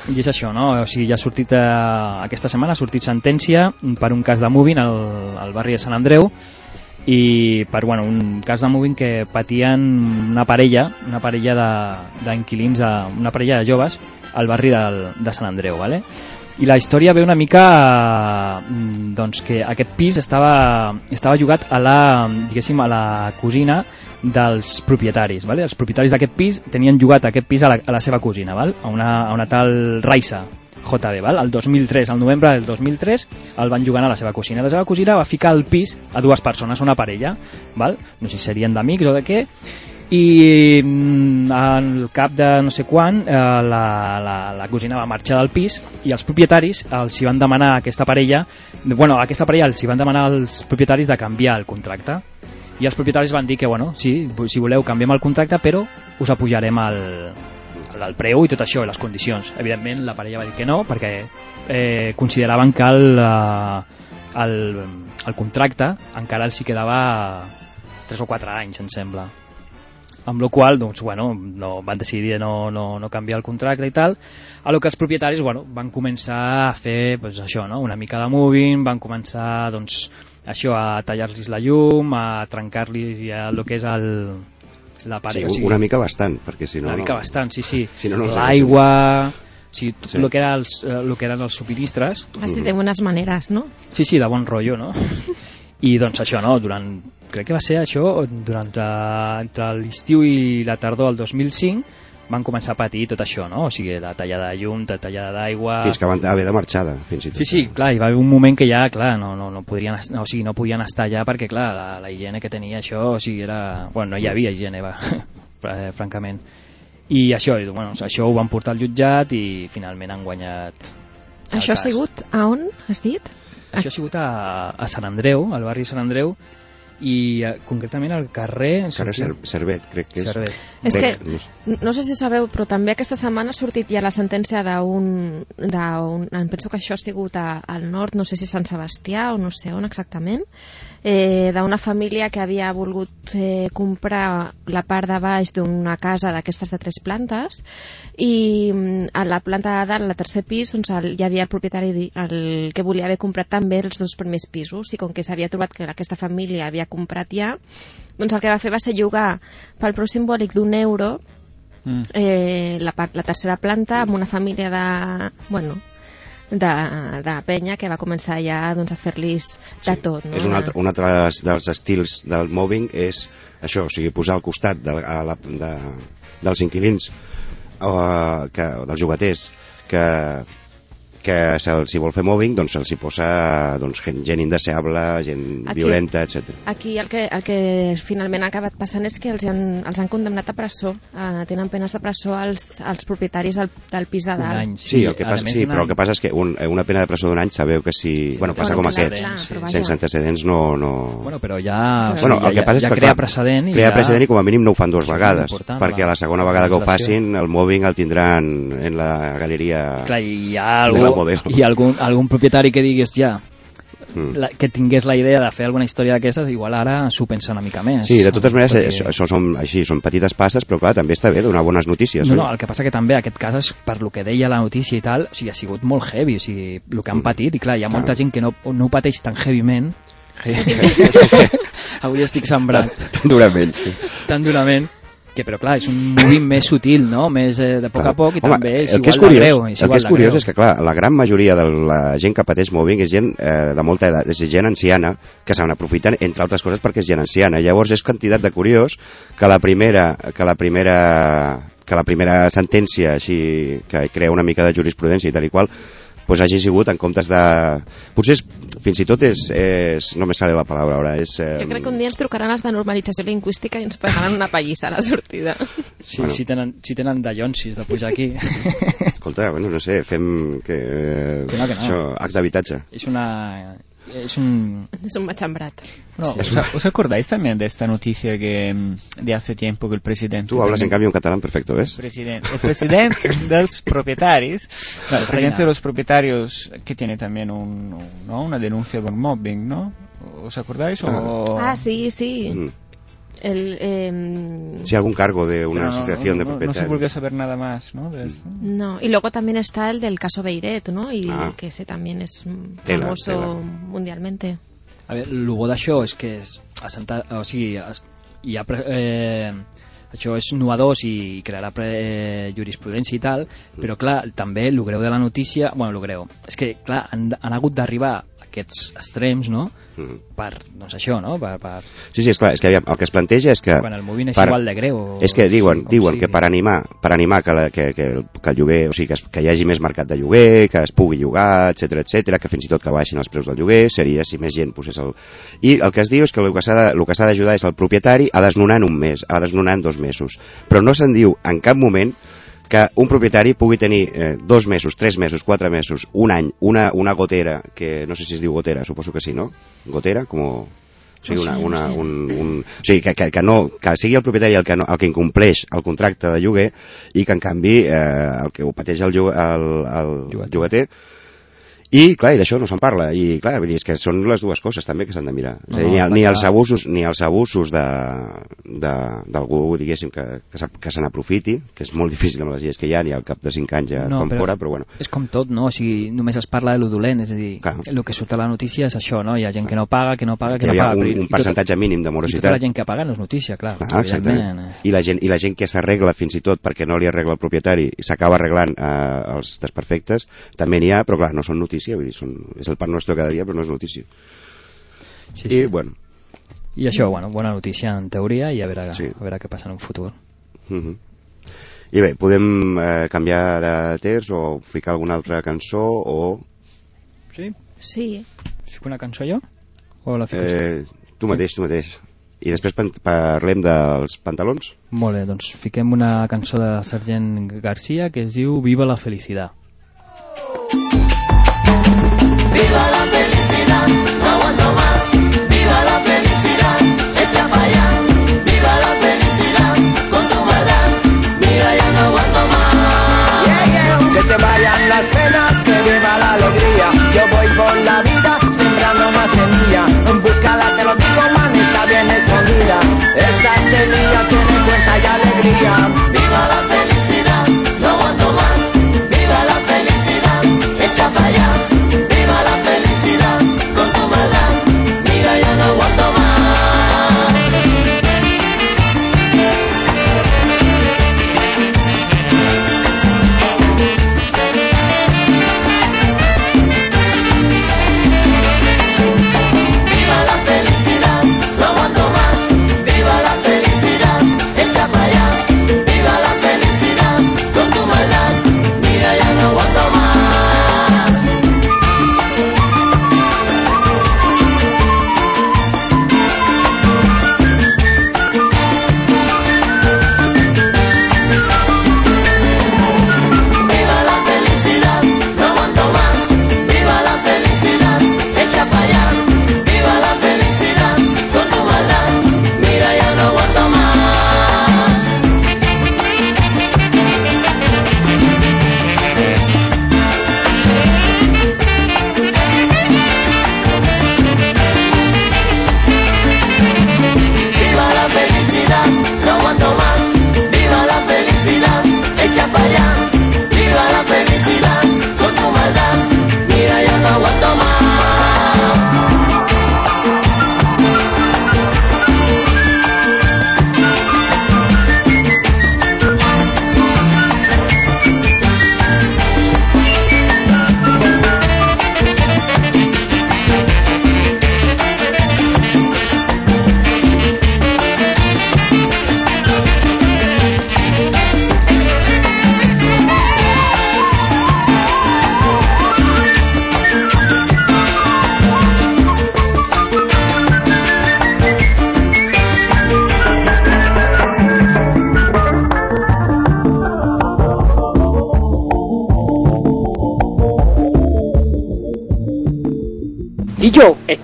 i és això, no? O sigui, ja ha sortit eh, aquesta setmana ha sortit sentència per un cas de moving al, al barri de Sant Andreu i per bueno, un cas de moving que patien una parella, una parella d'inquilins, una parella de joves al barri del, de Sant Andreu, ¿vale? I la història ve una mica eh, doncs que aquest pis estava, estava jugat a la, a la cosina dels propietaris, ¿vale? Els propietaris d'aquest pis tenien jugat aquest pis a la, a la seva cosina, ¿val? A una, a una tal Raisa JB, ¿val? El 2003, al novembre del 2003, el van jugant a la seva cosina. La seva cosina va ficar al pis a dues persones, una parella, ¿val? No sé si serien d'amics o de què, i mm, al cap de no sé quan eh, la, la, la cosina va marxar del pis i els propietaris els hi van demanar a aquesta parella bueno, a aquesta parella els hi van demanar als propietaris de canviar el contracte i els propietaris van dir que bueno, sí, si voleu canviem el contracte però us apujarem el, el preu i tot això, les condicions. Evidentment la parella va dir que no perquè eh, consideraven que el, eh, el, el contracte encara els hi quedava 3 o 4 anys em sembla amb la qual doncs, bueno, no, van decidir de no, no, no canviar el contracte i tal, a lo que els propietaris bueno, van començar a fer pues, això, no? una mica de moving, van començar doncs, això a tallar-los la llum, a trencar-los ja el que és el, la Sí, paret. o sigui, una mica bastant, perquè si no... una mica no. bastant, sí, sí. Si no, no L'aigua, sí, tot Sí. el que, era els, eh, lo que eren els subministres, Así de buenas maneras, ¿no? Sí, sí, de bon rotllo, no? I doncs això, no? Durant, crec que va ser això, durant eh, entre l'estiu i la tardor del 2005 van començar a patir tot això, no? O sigui, la tallada de llum, la tallada d'aigua... Fins que van haver de marxada, fins i tot. Sí, sí, clar, hi va haver un moment que ja, clar, no, no, no, podrien, o sigui, no podien estar allà perquè, clar, la, la higiene que tenia això, o sigui, era... Bueno, no hi havia higiene, va, eh, francament. I això, i, bueno, això ho van portar al jutjat i finalment han guanyat Això ha cas. sigut a on, has dit? Això ha sigut a, a Sant Andreu, al barri de Sant Andreu, i eh, concretament al carrer... Encara Cer Cervet, crec que és. Cervet. És que- no sé. No sé si sabeu, però també aquesta setmana ha sortit ja la sentència d'un... d'un- em penso que això ha sigut a, al nord, no sé si Sant Sebastià o no sé on exactament, eh, d'una família que havia volgut eh, comprar la part de baix d'una casa d'aquestes de tres plantes i mm, a la planta de dalt, al tercer pis, doncs el, hi havia el propietari el, que volia haver comprat també els dos primers pisos i com que s'havia trobat que aquesta família havia comprat ja, doncs el que va fer va ser llogar pel preu simbòlic d'un euro Mm. eh, la, part, la tercera planta amb una família de, bueno, de, de penya que va començar ja doncs, a fer-los de tot. No? És un altre, un altre dels- dels estils del mobbing és això, o sigui, posar al costat de, a la, de, dels inquilins o, que, o dels jugaters que, que se'ls vol fer mobbing, doncs se'ls hi posa doncs, gent, gent indeseable, gent Aquí- violenta, etc. Aquí el que, el que finalment ha acabat passant és que els han, els han condemnat a presó. Uh, tenen penes de presó als, als propietaris del, del pis de Un dalt. any. Sí, el que passa, sí però any. el que passa és que un, una pena de presó d'un any sabeu que si... bueno, passa com aquest, sí. sense antecedents no... no... Bueno, però ja... Bueno, el que ja, passa és ja que, crea clar, precedent i crea ja... precedent i com a mínim no ho fan dues és vegades, perquè la- la segona vegada que ho facin el mobbing el tindran en la galeria... Clar, i hi ha, De la ha algun, algun propietari que digui, hòstia, Mm. la, que tingués la idea de fer alguna història d'aquestes, igual ara s'ho pensa una mica més. Sí, de totes maneres, Perquè- això, això són, així, són petites passes, però clar, també està bé donar bones notícies. No, oi? no, el que passa que també aquest cas, és, per lo que deia la notícia i tal, o sigui, ha sigut molt heavy, o sigui, el que han Mm. patit, i clar, hi ha molta Clar. gent que no, no ho pateix tan heavyment. Avui estic sembrat Tan durament, sí. tan durament que, però clar, és un moviment més sutil, no? Més eh, de poc a poc i Home, també és el que és igual curiós, greu. És el igual que és curiós greu. és que, clar, la gran majoria de la gent que pateix mobbing és gent eh, de molta edat, és gent anciana, que se n'aprofiten, entre altres coses, perquè és gent anciana. Llavors és quantitat de curiós que la primera, que la primera, que la primera sentència així, que crea una mica de jurisprudència i tal i qual, pues hagi sigut en comptes de... Potser és, fins i tot és, és... No me sale la paraula ara, és... Eh, Jo crec que un dia ens trucaran els de normalització lingüística i ens pegaran una pallissa a la sortida. Sí, Bueno. si, tenen, si tenen dallonsis de pujar aquí. Escolta, bueno, no sé, fem... Que, eh, Que no, que no. Això, acte d'habitatge. és una... És un... És un machambrat. No, ¿os, os acordáis también de esta noticia que mm, de hace tiempo que el presidente... Tu hablas en canvi en catalán perfecto, ¿ves? Presidente, el presidente de los propietarios, Claro, el presidente de los propietarios que tiene también un, un- ¿no? una denuncia por mobbing, ¿no? ¿Os acordáis? O... Ah, sí, sí. Mm. El, eh, Sí, algún cargo de una no- asociación de no- No, se propietarios. volvió a saber nada más, ¿no? De esto. No, y luego también está el del caso Beiret, ¿no? Y Ah. que ese también es mm, Tela, famoso tela. mundialmente. A veure, el bo d'això és que és assentar, o sigui, es, hi ha, eh, això és novedós i crearà pre, eh, jurisprudència i tal, però clar, també el greu de la notícia, bueno, el greu, és que clar, han, han hagut d'arribar a aquests extrems, no?, Mm. per, doncs això, no?, per, per, Sí, sí, és clar, és que aviam, el que es planteja és que... quan el moviment és per- igual de greu. o- És que diuen, sí, com diuen sigui. que per animar, per animar que, la, que, que, el, que el lloguer, o sigui, que, es, que hi hagi més mercat de lloguer, que es pugui llogar, etc etc, que fins i tot que baixin els preus del lloguer, seria si més gent posés el... I el que es diu és que el que s'ha de- el que s'ha d'ajudar és el propietari a desnonar en un mes, a desnonar en dos mesos. Però no se'n diu en cap moment que un propietari pugui tenir eh, dos mesos, tres mesos, quatre mesos, un any, una, una gotera, que no sé si es diu gotera, suposo que sí, no? Gotera, com... O sigui, una, una, un, un, o sigui, que, que, que, no, que sigui el propietari el que, no, el que incompleix el contracte de lloguer i que en canvi eh, el que ho pateix el, el, el Llogater. I, clar, i d'això no se'n parla. I, clar, vull dir, és que són les dues coses també que s'han de mirar. És a dir, No, ni, ni, clar. els abusos, ni els abusos d'algú, diguéssim, que, que, que se n'aprofiti, que és molt difícil amb les lleis que hi ha, i al cap de 5 anys ja no, fan fora, però bueno. És com tot, no? O sigui, només es parla de lo dolent, és a dir, Clar. el que surt a la notícia és això, no? Hi ha gent que no paga, que no paga, que no paga. un, però un percentatge mínim de I tota morositat. la gent que paga no és notícia, clar. Ah, exactament. evidentment. I la, gent, I la gent que s'arregla fins i tot perquè no li arregla el propietari i s'acaba arreglant eh, els desperfectes, també n'hi ha, però clar, no són notícia, vull dir, són, és el pan nostre cada dia, però no és notícia. Sí, I, sí. bueno, I això, bueno, bona notícia en teoria i a veure, Sí. a veure què passa en un futur. uh -huh. I bé, podem eh, canviar de terç o ficar alguna altra cançó o... Sí? Sí. Fico una cançó jo? O la fico? Eh, tu mateix, tu mateix. I després parlem dels pantalons? Molt bé, doncs fiquem una cançó de Sergent Garcia que es diu Viva la felicitat. Viva la felicidad,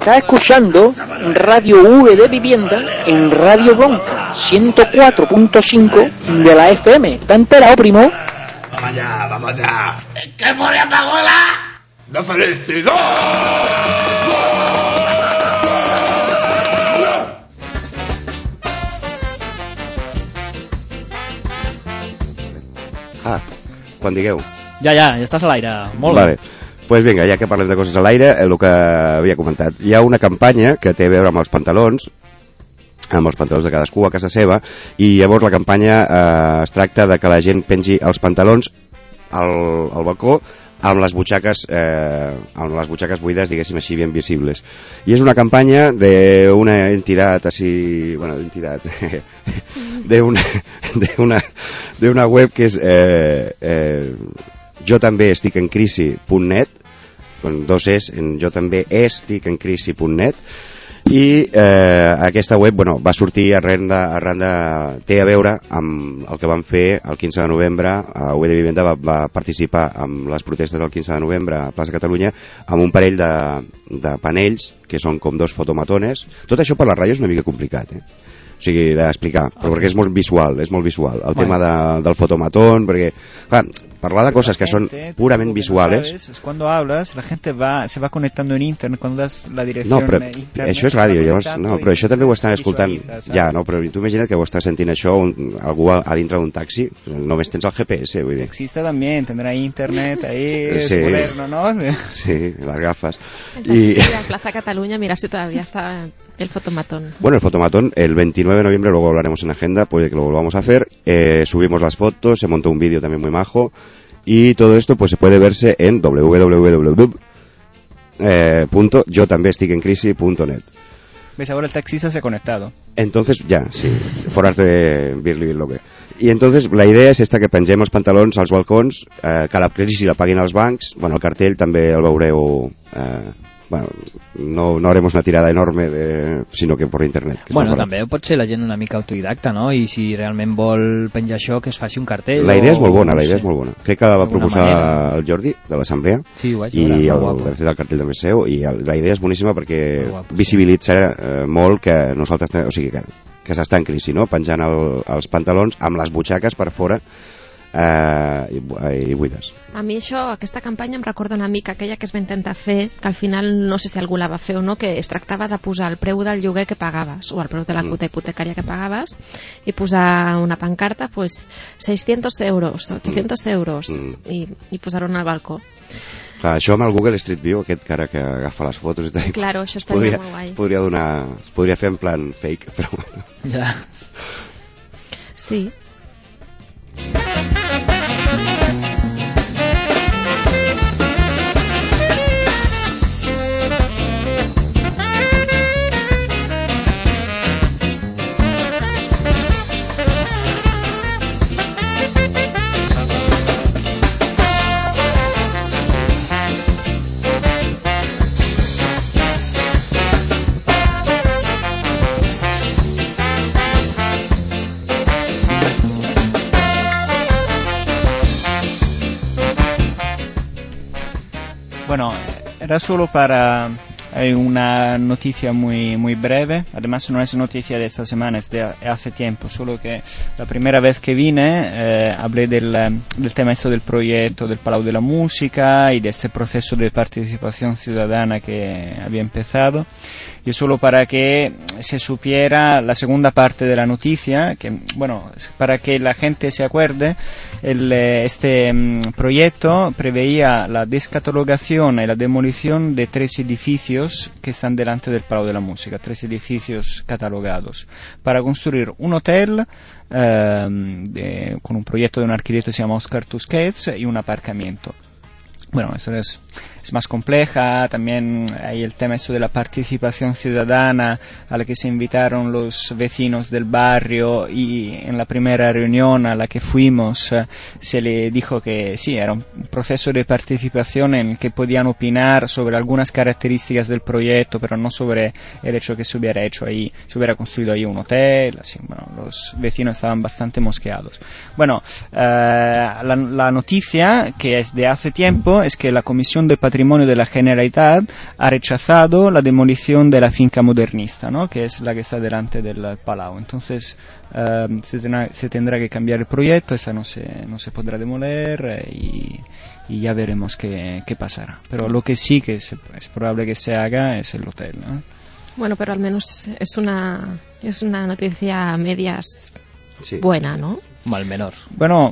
está escuchando Radio V de Vivienda en Radio Bronca 104.5 de la FM. ¿Te has enterado, primo? Vamos allá, vamos allá. ¿Qué pone Pagola? ¡La felicidad! Ah, quan digueu. Ja, ja, ja estàs a l'aire. Molt vale. bé. Pues vinga, ja que parlem de coses a l'aire, el que havia comentat. Hi ha una campanya que té a veure amb els pantalons, amb els pantalons de cadascú a casa seva, i llavors la campanya eh, es tracta de que la gent pengi els pantalons al, al balcó amb les butxaques eh, amb les butxaques buides, diguéssim així, ben visibles. I és una campanya d'una entitat així, bueno, entitat, d'una d'una d'una web que és eh, eh, jo també estic en crisi.net con dos es en jo també estic en crisi.net i eh, aquesta web bueno, va sortir arran de, arran de, té a veure amb el que van fer el 15 de novembre a UE de Vivenda va, va participar amb les protestes del 15 de novembre a Plaça Catalunya amb un parell de, de panells que són com dos fotomatones tot això per la ràdio és una mica complicat eh? o sigui, d'explicar, però perquè és molt visual, és molt visual. El Bueno. tema de, del fotomatón, perquè, clar, parlar de coses que són purament no visuales... sabes es cuando hablas, la gente va, se va conectando en internet, cuando das la No, dirección però internet, això és ràdio, llavors, no, però això també ho estan escoltant. Ja, no, però tu imagina't que ho està sentint això un, algú a, a dintre d'un taxi, només tens el GPS, vull dir. Taxista también tendrá internet ahí, es Sí. moderno, ¿no? Sí, las gafas. Y... Y, a Plaza Cataluña, mira si todavía está el fotomatón. bueno, el fotomatón, el 29 de noviembre, luego hablaremos en agenda, puede que lo volvamos a hacer. Eh, subimos las fotos, se montó un vídeo también muy majo. Y todo esto pues se puede verse en www. Eh. ¿Ves? Ahora el taxista se ha conectado. Entonces, ya, sí, forarte de Birli Loque. I entonces la idea és esta que pengem els pantalons als balcons, eh, que la crisi la paguin els bancs, bueno, el cartell també el veureu, eh, bueno, no, no haremos una tirada enorme, de, sinó que per internet. Que és Bueno, també pot ser la gent una mica autodidacta, no? I si realment vol penjar això, que es faci un cartell. La idea és o- molt bona, no la idea sé. és molt bona. Crec que la va proposar manera. el Jordi, de l'Assemblea, Sí, ho vaig i el, guapo. de fet el cartell també és seu, i el, la idea és boníssima perquè guapo, sí. visibilitza eh, molt que nosaltres, o sigui, que, que s'està en crisi, no? Penjant el, els pantalons amb les butxaques per fora eh, i, bu- i buides. A mi això, aquesta campanya em recorda una mica aquella que es va intentar fer, que al final no sé si algú la va fer o no, que es tractava de posar el preu del lloguer que pagaves o el preu de la Mm. quota hipotecària que pagaves i posar una pancarta, pues 600 euros, 800 euros Mm. i, i posar-ho el balcó. Clar, això amb el Google Street View, aquest cara que agafa les fotos i tal, Claro, això estaria podria, molt guai. es podria donar, es podria fer en plan fake, però bueno. Ja. Sí. Thank you. Bueno, era solo para hay una noticia muy muy breve. Además no es noticia de esta semana, es de hace tiempo. Solo que la primera vez que vine eh, hablé del, eh, del tema del proyecto del Palau de la Música y de este proceso de participación ciudadana que había empezado. Y solo para que se supiera la segunda parte de la noticia, que bueno, para que la gente se acuerde, el, eh, este mm, proyecto preveía la descatalogación y la demolición de tres edificios que están delante del Palau de la Música, tres edificios catalogados, para construir un hotel eh, de- con un proyecto de un arquitecto que se llama Oscar Tusquets y un aparcamiento. Bueno, eso es, es más compleja, también hay el tema eso de la participación ciudadana a la que se invitaron los vecinos del barrio y en la primera reunión a la que fuimos eh, se le dijo que sí, era un proceso de participación en el que podían opinar sobre algunas características del proyecto, pero no sobre el hecho que se hubiera hecho ahí, se hubiera construido ahí un hotel, bueno, los vecinos estaban bastante mosqueados. Bueno, eh, la noticia que es de hace tiempo es que la Comisión Comisión de Patrimonio de la Generalitat ha rechazado la demolición de la finca modernista, ¿no? que es la que está delante del Palau. Entonces eh, se, tendrá, se tendrá que cambiar el proyecto, esa no se, no se podrá demoler eh, y, y ya veremos qué, qué pasará. Pero lo que sí que es, es probable que se haga es el hotel. ¿no? Bueno, pero al menos es una, es una noticia a medias Sí. buena, ¿no? Mal menor. Bueno,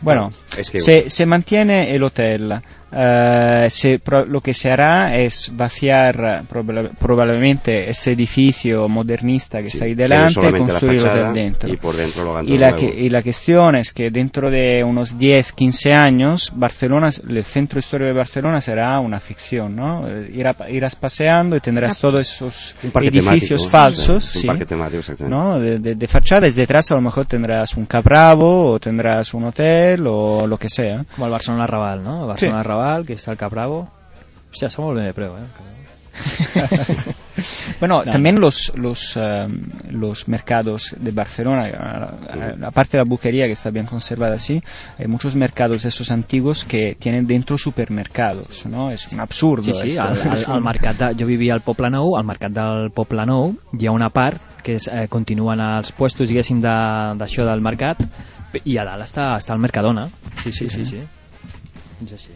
bueno, se, se mantiene el hotel. Eh, se- pro- lo que se hará es vaciar eh, proba- probablemente ese edificio modernista que Sí, está ahí delante y solamente la construir el fachada hotel dentro. y por dentro lo Y la, que- y la cuestión es que dentro de unos 10, 15 años, Barcelona, el centro histórico de Barcelona será una ficción, ¿no? Eh, Irá- irás paseando y tendrás todos esos edificios temático, falsos, sí, un sí, parque temático, exactamente. ¿no? De, de, de fachada y detrás a lo mejor tendrás un cabravo o tendrás un hotel o lo que sea. Como el Barcelona Raval, ¿no? El Barcelona Raval, que está el Capravo. Hòstia, som molt bé de preu, eh? Bueno, No, también los los em, los mercados de Barcelona, eh, aparte de la buquería que está bien conservada así, hay muchos mercados de esos antiguos que tienen dentro supermercados, ¿no? Es un absurdo. Sí, sí, al, al, al mercat de, jo vivia al Poble Nou, al mercat del Poble Nou hi ha una part que és, eh, continuen els puestos, diguéssim, de- d'això del mercat i a dalt està, està el Mercadona. Sí, sí, sí, sí. És així.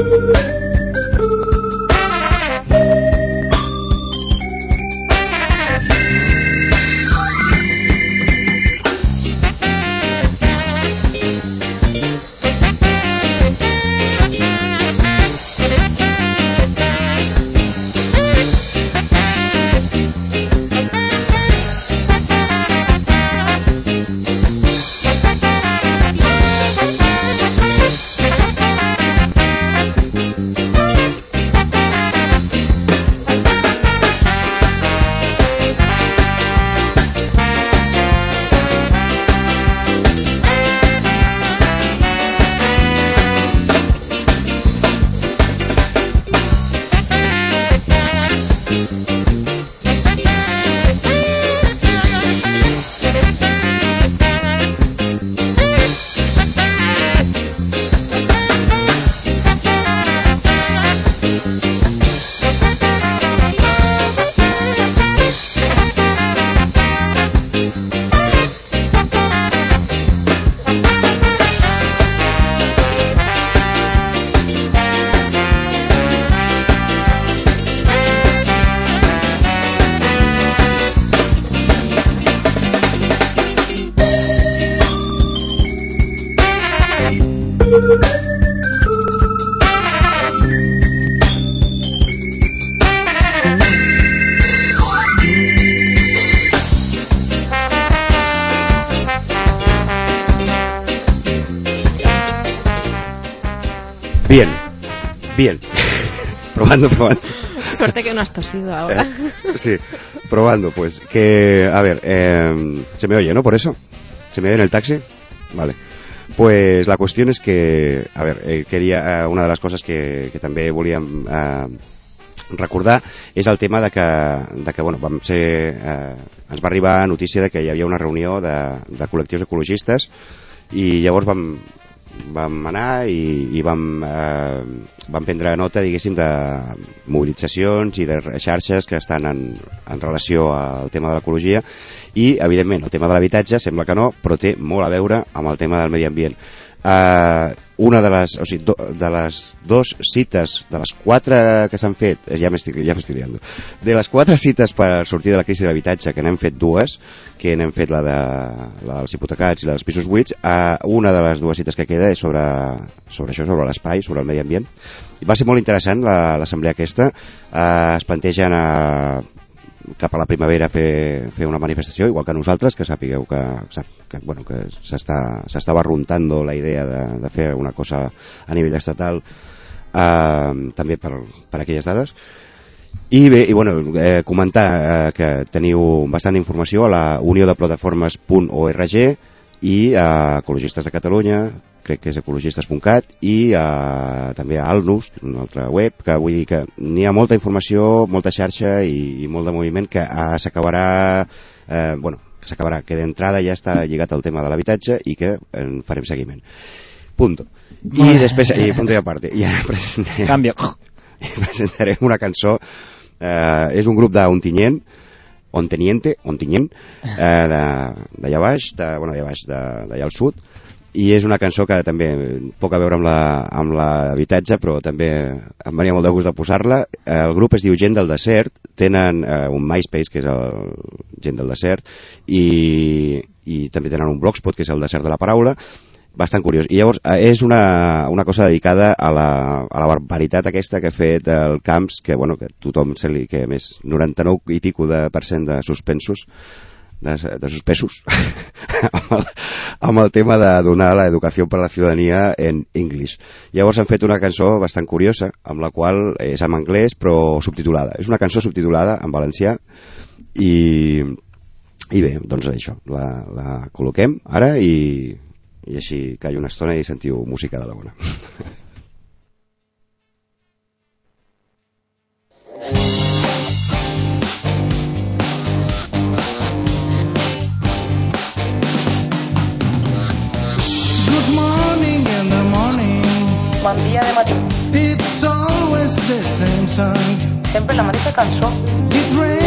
Thank you. Probando, probando. Suerte que no has tosido ahora. Eh, sí, probando, pues. Que, a ver, eh, se me oye, ¿no? Por eso. ¿Se me oye en el taxi? Vale. Pues la cuestión és que, a ver, eh, queria, eh, una de les coses que, que també volíem eh, recordar és el tema de que, de que bueno, vam ser, eh, ens va arribar notícia de que hi havia una reunió de, de col·lectius ecologistes i llavors vam, vam anar i, i vam, eh, vam prendre nota, diguéssim, de mobilitzacions i de xarxes que estan en, en relació al tema de l'ecologia i, evidentment, el tema de l'habitatge sembla que no, però té molt a veure amb el tema del medi ambient. Uh, una de les, o sigui, do, de les dos cites, de les quatre que s'han fet, eh, ja m'estic ja liando, de les quatre cites per sortir de la crisi de l'habitatge, que n'hem fet dues, que n'hem fet la, de, la dels hipotecats i la dels pisos buits, uh, una de les dues cites que queda és sobre, sobre això, sobre l'espai, sobre el medi ambient. Va ser molt interessant la- l'assemblea aquesta, uh, es plantegen a cap a la primavera fer, fer una manifestació, igual que nosaltres, que sàpigueu que, que, bueno, que s'està barruntando la idea de, de fer una cosa a nivell estatal eh, també per, per aquelles dades. I bé, i bueno, eh, comentar eh, que teniu bastant informació a la unió de plataformes.org i a Ecologistes de Catalunya, crec que és ecologistes.cat, i a, també a Alnus, una altra web, que vull dir que n'hi ha molta informació, molta xarxa i, i molt de moviment que eh, s'acabarà, eh, bueno, que s'acabarà, que d'entrada ja està lligat al tema de l'habitatge i que en farem seguiment. Punto. I després, i punto i aparte, i ara presentarem, Canvio. presentarem una cançó, eh, és un grup d'Ontinyent, Onteniente, Ontinyent, eh, d'allà baix, de, bueno, d'allà baix, d'allà al sud, i és una cançó que també poc a veure amb l'habitatge, però també em venia molt de gust de posar-la. El grup es diu Gent del Desert, tenen eh, un MySpace, que és el Gent del Desert, i, i també tenen un blogspot, que és el Desert de la Paraula, bastant curiós. I llavors eh, és una, una cosa dedicada a la, a la barbaritat aquesta que ha fet el Camps, que, bueno, que tothom se li... que més 99 i pico de percent de suspensos de, de suspesos amb, el, amb el tema de donar l'educació per a la ciutadania en English. Llavors han fet una cançó bastant curiosa, amb la qual és en anglès però subtitulada. És una cançó subtitulada en valencià i, i bé, doncs això, la, la col·loquem ara i, i així callo una estona i sentiu música de la bona. Good morning in the morning. Bon dia de matí. It's always the same song. Sempre la mateixa cançó. It rains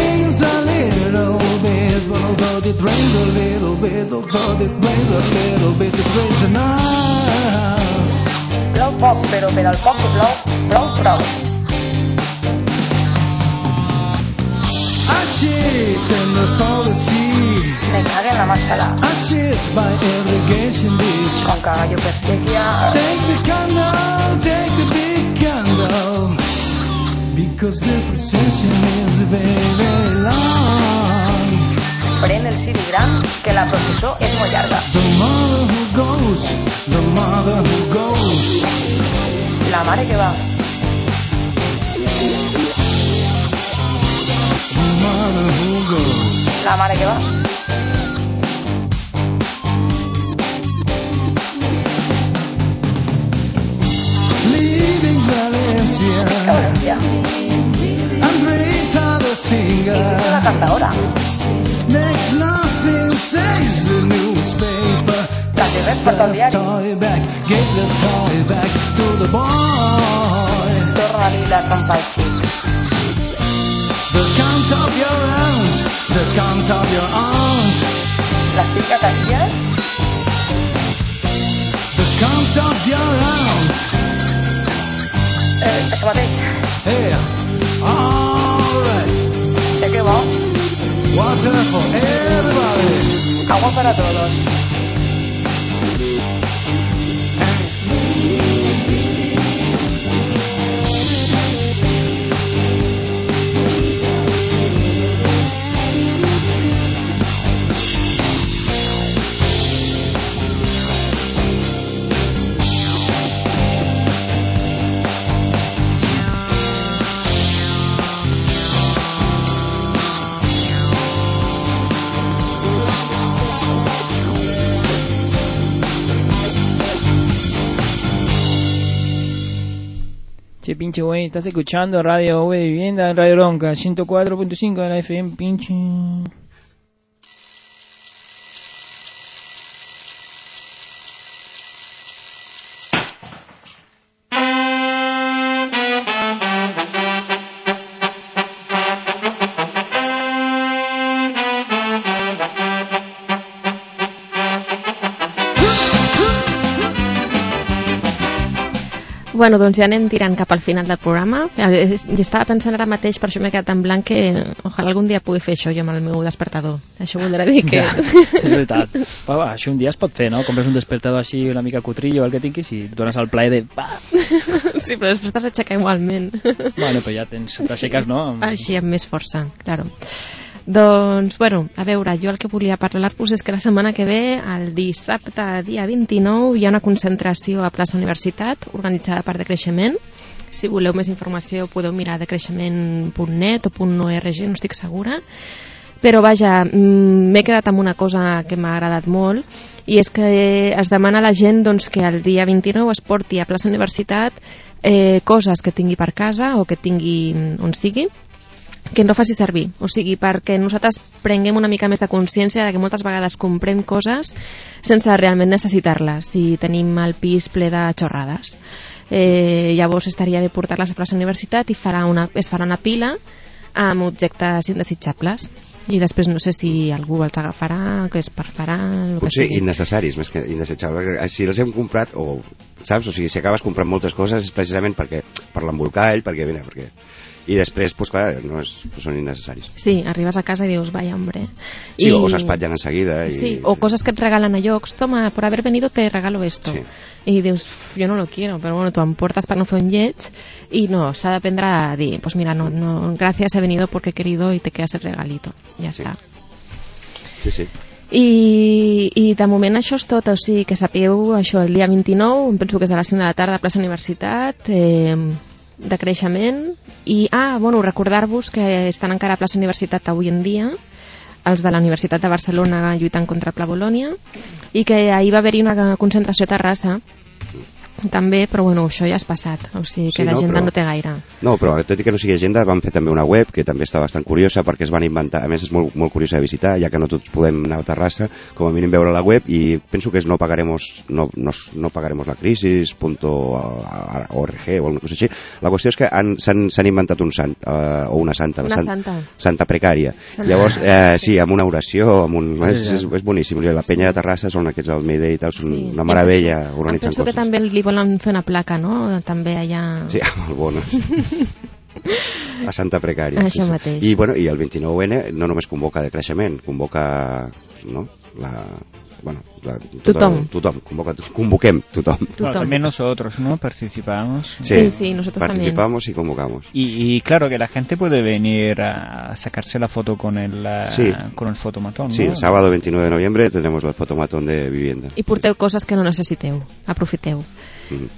although it rains a little bit, although it rains a little bit, it rains enough. Plou poc, però per al poc que plou, plou prou. I shit in the salty sea. Me en la màscara. I shit by irrigation ditch. Com cagallo per sèquia. Take the candle, take the big candle. Because the procession is very long comprèn el sirigram que la processó és molt llarga. Goes, la mare que va. La mare que va. Valencia. Andrita the singer. La cantadora? Says the newspaper. Al diari. Toy back, give the toy back to the boy. Torna-li la xic. The count of your aunt, the count of your aunt, La xica Casillas, the count of your aunt. eh, això mateix. Hey, alright, Eh, que bo. Water for everybody. Agua para todos. Pinche güey, estás escuchando Radio V Vivienda en Radio Ronca, 104.5 de la FM, pinche. Bueno, doncs ja anem tirant cap al final del programa. Eh, Jo estava pensant ara mateix, per això m'he quedat tan blanc, que ojalà algun dia pugui fer això jo amb el meu despertador. Això voldrà dir que... Ja, és veritat. Però, va, això un dia es pot fer, no? Compres un despertador així una mica cutrillo, el que tinguis, i et dones el plaer de... Va! sí, però després t'has d'aixecar igualment. Bueno, però ja tens, t'aixeques, no? Amb... Així, amb més força, claro. Doncs, bueno, a veure, jo el que volia parlar-vos és que la setmana que ve, el dissabte, dia 29, hi ha una concentració a plaça Universitat, organitzada per Decreixement. Si voleu més informació podeu mirar decreixement.net o .org, no estic segura. Però vaja, mm, m'he quedat amb una cosa que m'ha agradat molt i és que es demana a la gent doncs, que el dia 29 es porti a plaça Universitat eh, coses que tingui per casa o que tingui on sigui que no faci servir, o sigui, perquè nosaltres prenguem una mica més de consciència de que moltes vegades comprem coses sense realment necessitar-les i tenim el pis ple de xorrades. Eh, llavors estaria bé portar-les a plaça Universitat i farà una, es farà una pila amb objectes indesitjables i després no sé si algú els agafarà, que es perfarà, el que Potser sigui. innecessaris, més que indesitjables. Si els hem comprat, o, saps? O sigui, si acabes comprant moltes coses és precisament perquè, per l'embolcall, perquè, mira, perquè... I després, pues, clar, no és, pues, són innecessaris. Sí, arribes a casa i dius, vaya, hombre. Sí, I... o s'espatllen en seguida. I... Sí, o cosas que et regalen a llocs. Toma, por haber venido te regalo esto. Sí. Y dius, "Uf, yo no lo quiero, pero bueno, tu em portes per no fer un lleig i no, s'ha d'aprendre a dir, pues mira, no, no, gracias, he venido porque he querido y te quedas el regalito. Ja Sí. està. Sí, sí. I, I de moment això és tot, o sigui que sapigueu això el dia 29, em penso que és a les 5 de la tarda a plaça Universitat, eh, de creixement, i, ah, bueno, recordar-vos que estan encara a plaça Universitat avui en dia, els de la Universitat de Barcelona lluitant contra Pla Bolònia, i que ahir va haver-hi una concentració a Terrassa, també, però bueno, això ja és passat, o sigui que Sí, no, d'agenda però- no té gaire. No, però tot i que no sigui agenda, vam fer també una web que també està bastant curiosa perquè es van inventar, a més és molt, molt curiosa de visitar, ja que no tots podem anar a Terrassa, com a mínim veure la web i penso que és no pagaremos, no, no, no pagaremos la crisis, punto org o alguna cosa així. La qüestió és que han- s'han s'han inventat un sant, eh, o una santa, la Una sant- santa. santa precària. Santa- Llavors, eh, sí, amb una oració, amb un, és, Sí, és, és boníssim. La penya de Terrassa són aquests del Mayday i tal, són Sí. una meravella organitzant penso que coses. també li volen fer una placa, no?, també allà... Sí, molt bones. a Santa Precària. Això mateix. I, bueno, I el 29N no només convoca de creixement, convoca no? la, bueno, la, Tothom. tothom convoca, convoquem tothom. Bueno, también nosotros, ¿no? Participamos. Sí, sí, nosotros Participamos y convocamos. Y, y claro que la gente puede venir a sacarse la foto con el, Sí. con el fotomatón, Sí, ¿no? el sábado 29 de noviembre tendremos el fotomatón de vivienda. I porteu coses que no necessiteu, aprofiteu.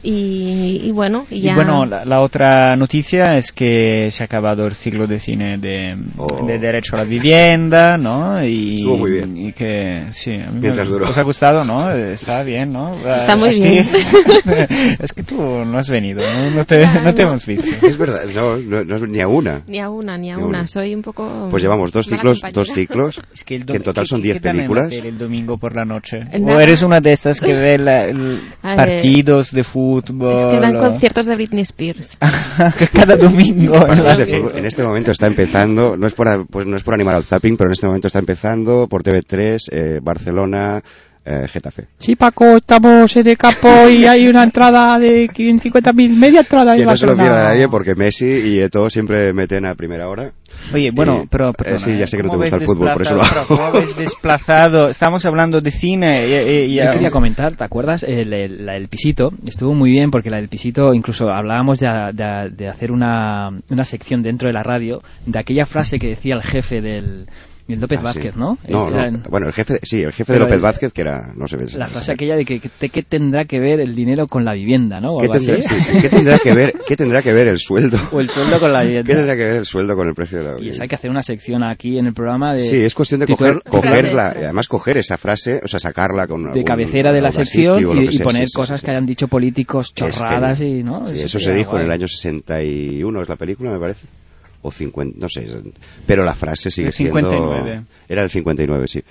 I, i bueno, i Y bueno, la, la otra noticia es que se ha acabado el ciclo de cine de, Oh. de Derecho a la Vivienda, ¿no? Y, Estuvo muy bien. Y que, sí, a mí Mientras me, duró. ¿Os ha gustado, no? Está bien, ¿no? Está muy Aquí- bien. es que tú no has venido, no, No te, Ya, no te no. hemos visto. Es verdad, no, no, no es ni a una. Ni a una, ni a Ni una. una. Soy un poco... Pues llevamos dos ciclos, compañera. dos ciclos, Es que, el que en total son 10 ¿qué tal en la películas. el domingo por la noche? ¿O eres una de estas que ve la- el- partidos de fútbol? Es que dan o- conciertos de Britney Spears. Cada domingo. en Partidos la de tele. fútbol. En este momento está empezando, no es por, pues no es por animar al zapping, pero en este momento está empezando por TV3, eh, Barcelona, eh, Getafe. Sí, Paco, estamos en el campo y hay una entrada de 50.000, media entrada. Que en no se lo pierda nadie porque Messi y Eto'o siempre meten a primera hora. Oye, bueno, pero, eh, perdona, sí, ya sé que no te ¿cómo gusta el fútbol, por eso lo desplazado- hago. pero ¿Cómo habéis desplazado? Estamos hablando de cine y, y- y- Yo quería comentar, ¿te acuerdas? El, el- la del pisito estuvo muy bien porque la del pisito, incluso hablábamos de, de- de hacer una, una sección dentro de la radio de aquella frase que decía el jefe del, del López Ah, sí. Vázquez, ¿no? No, Es- no. era- Bueno, el jefe, sí, el jefe de López el- Vázquez, que era, no sé, la frase aquella de que, que, que tendrá que ver el dinero con la vivienda, ¿no? O ¿Qué algo tendrá, así. sí, ¿Qué tendrá que ver, qué tendrá que ver el sueldo? O el sueldo con la vivienda. ¿Qué tendrá que ver el sueldo con el precio de la Y vivienda? eso hay que hacer una sección aquí en el programa de... Sí, es cuestión de titular- coger, coger Frases, la, frases. además coger esa frase, o sea, sacarla con de algún- cabecera de la sección y, y poner sí, cosas sí, que hayan dicho políticos chorradas y, ¿no? Eso eso se dijo en el año 61, es la película, me parece. O 50, no sé. Pero la frase sigue El siendo... 59. Era el 59, sí.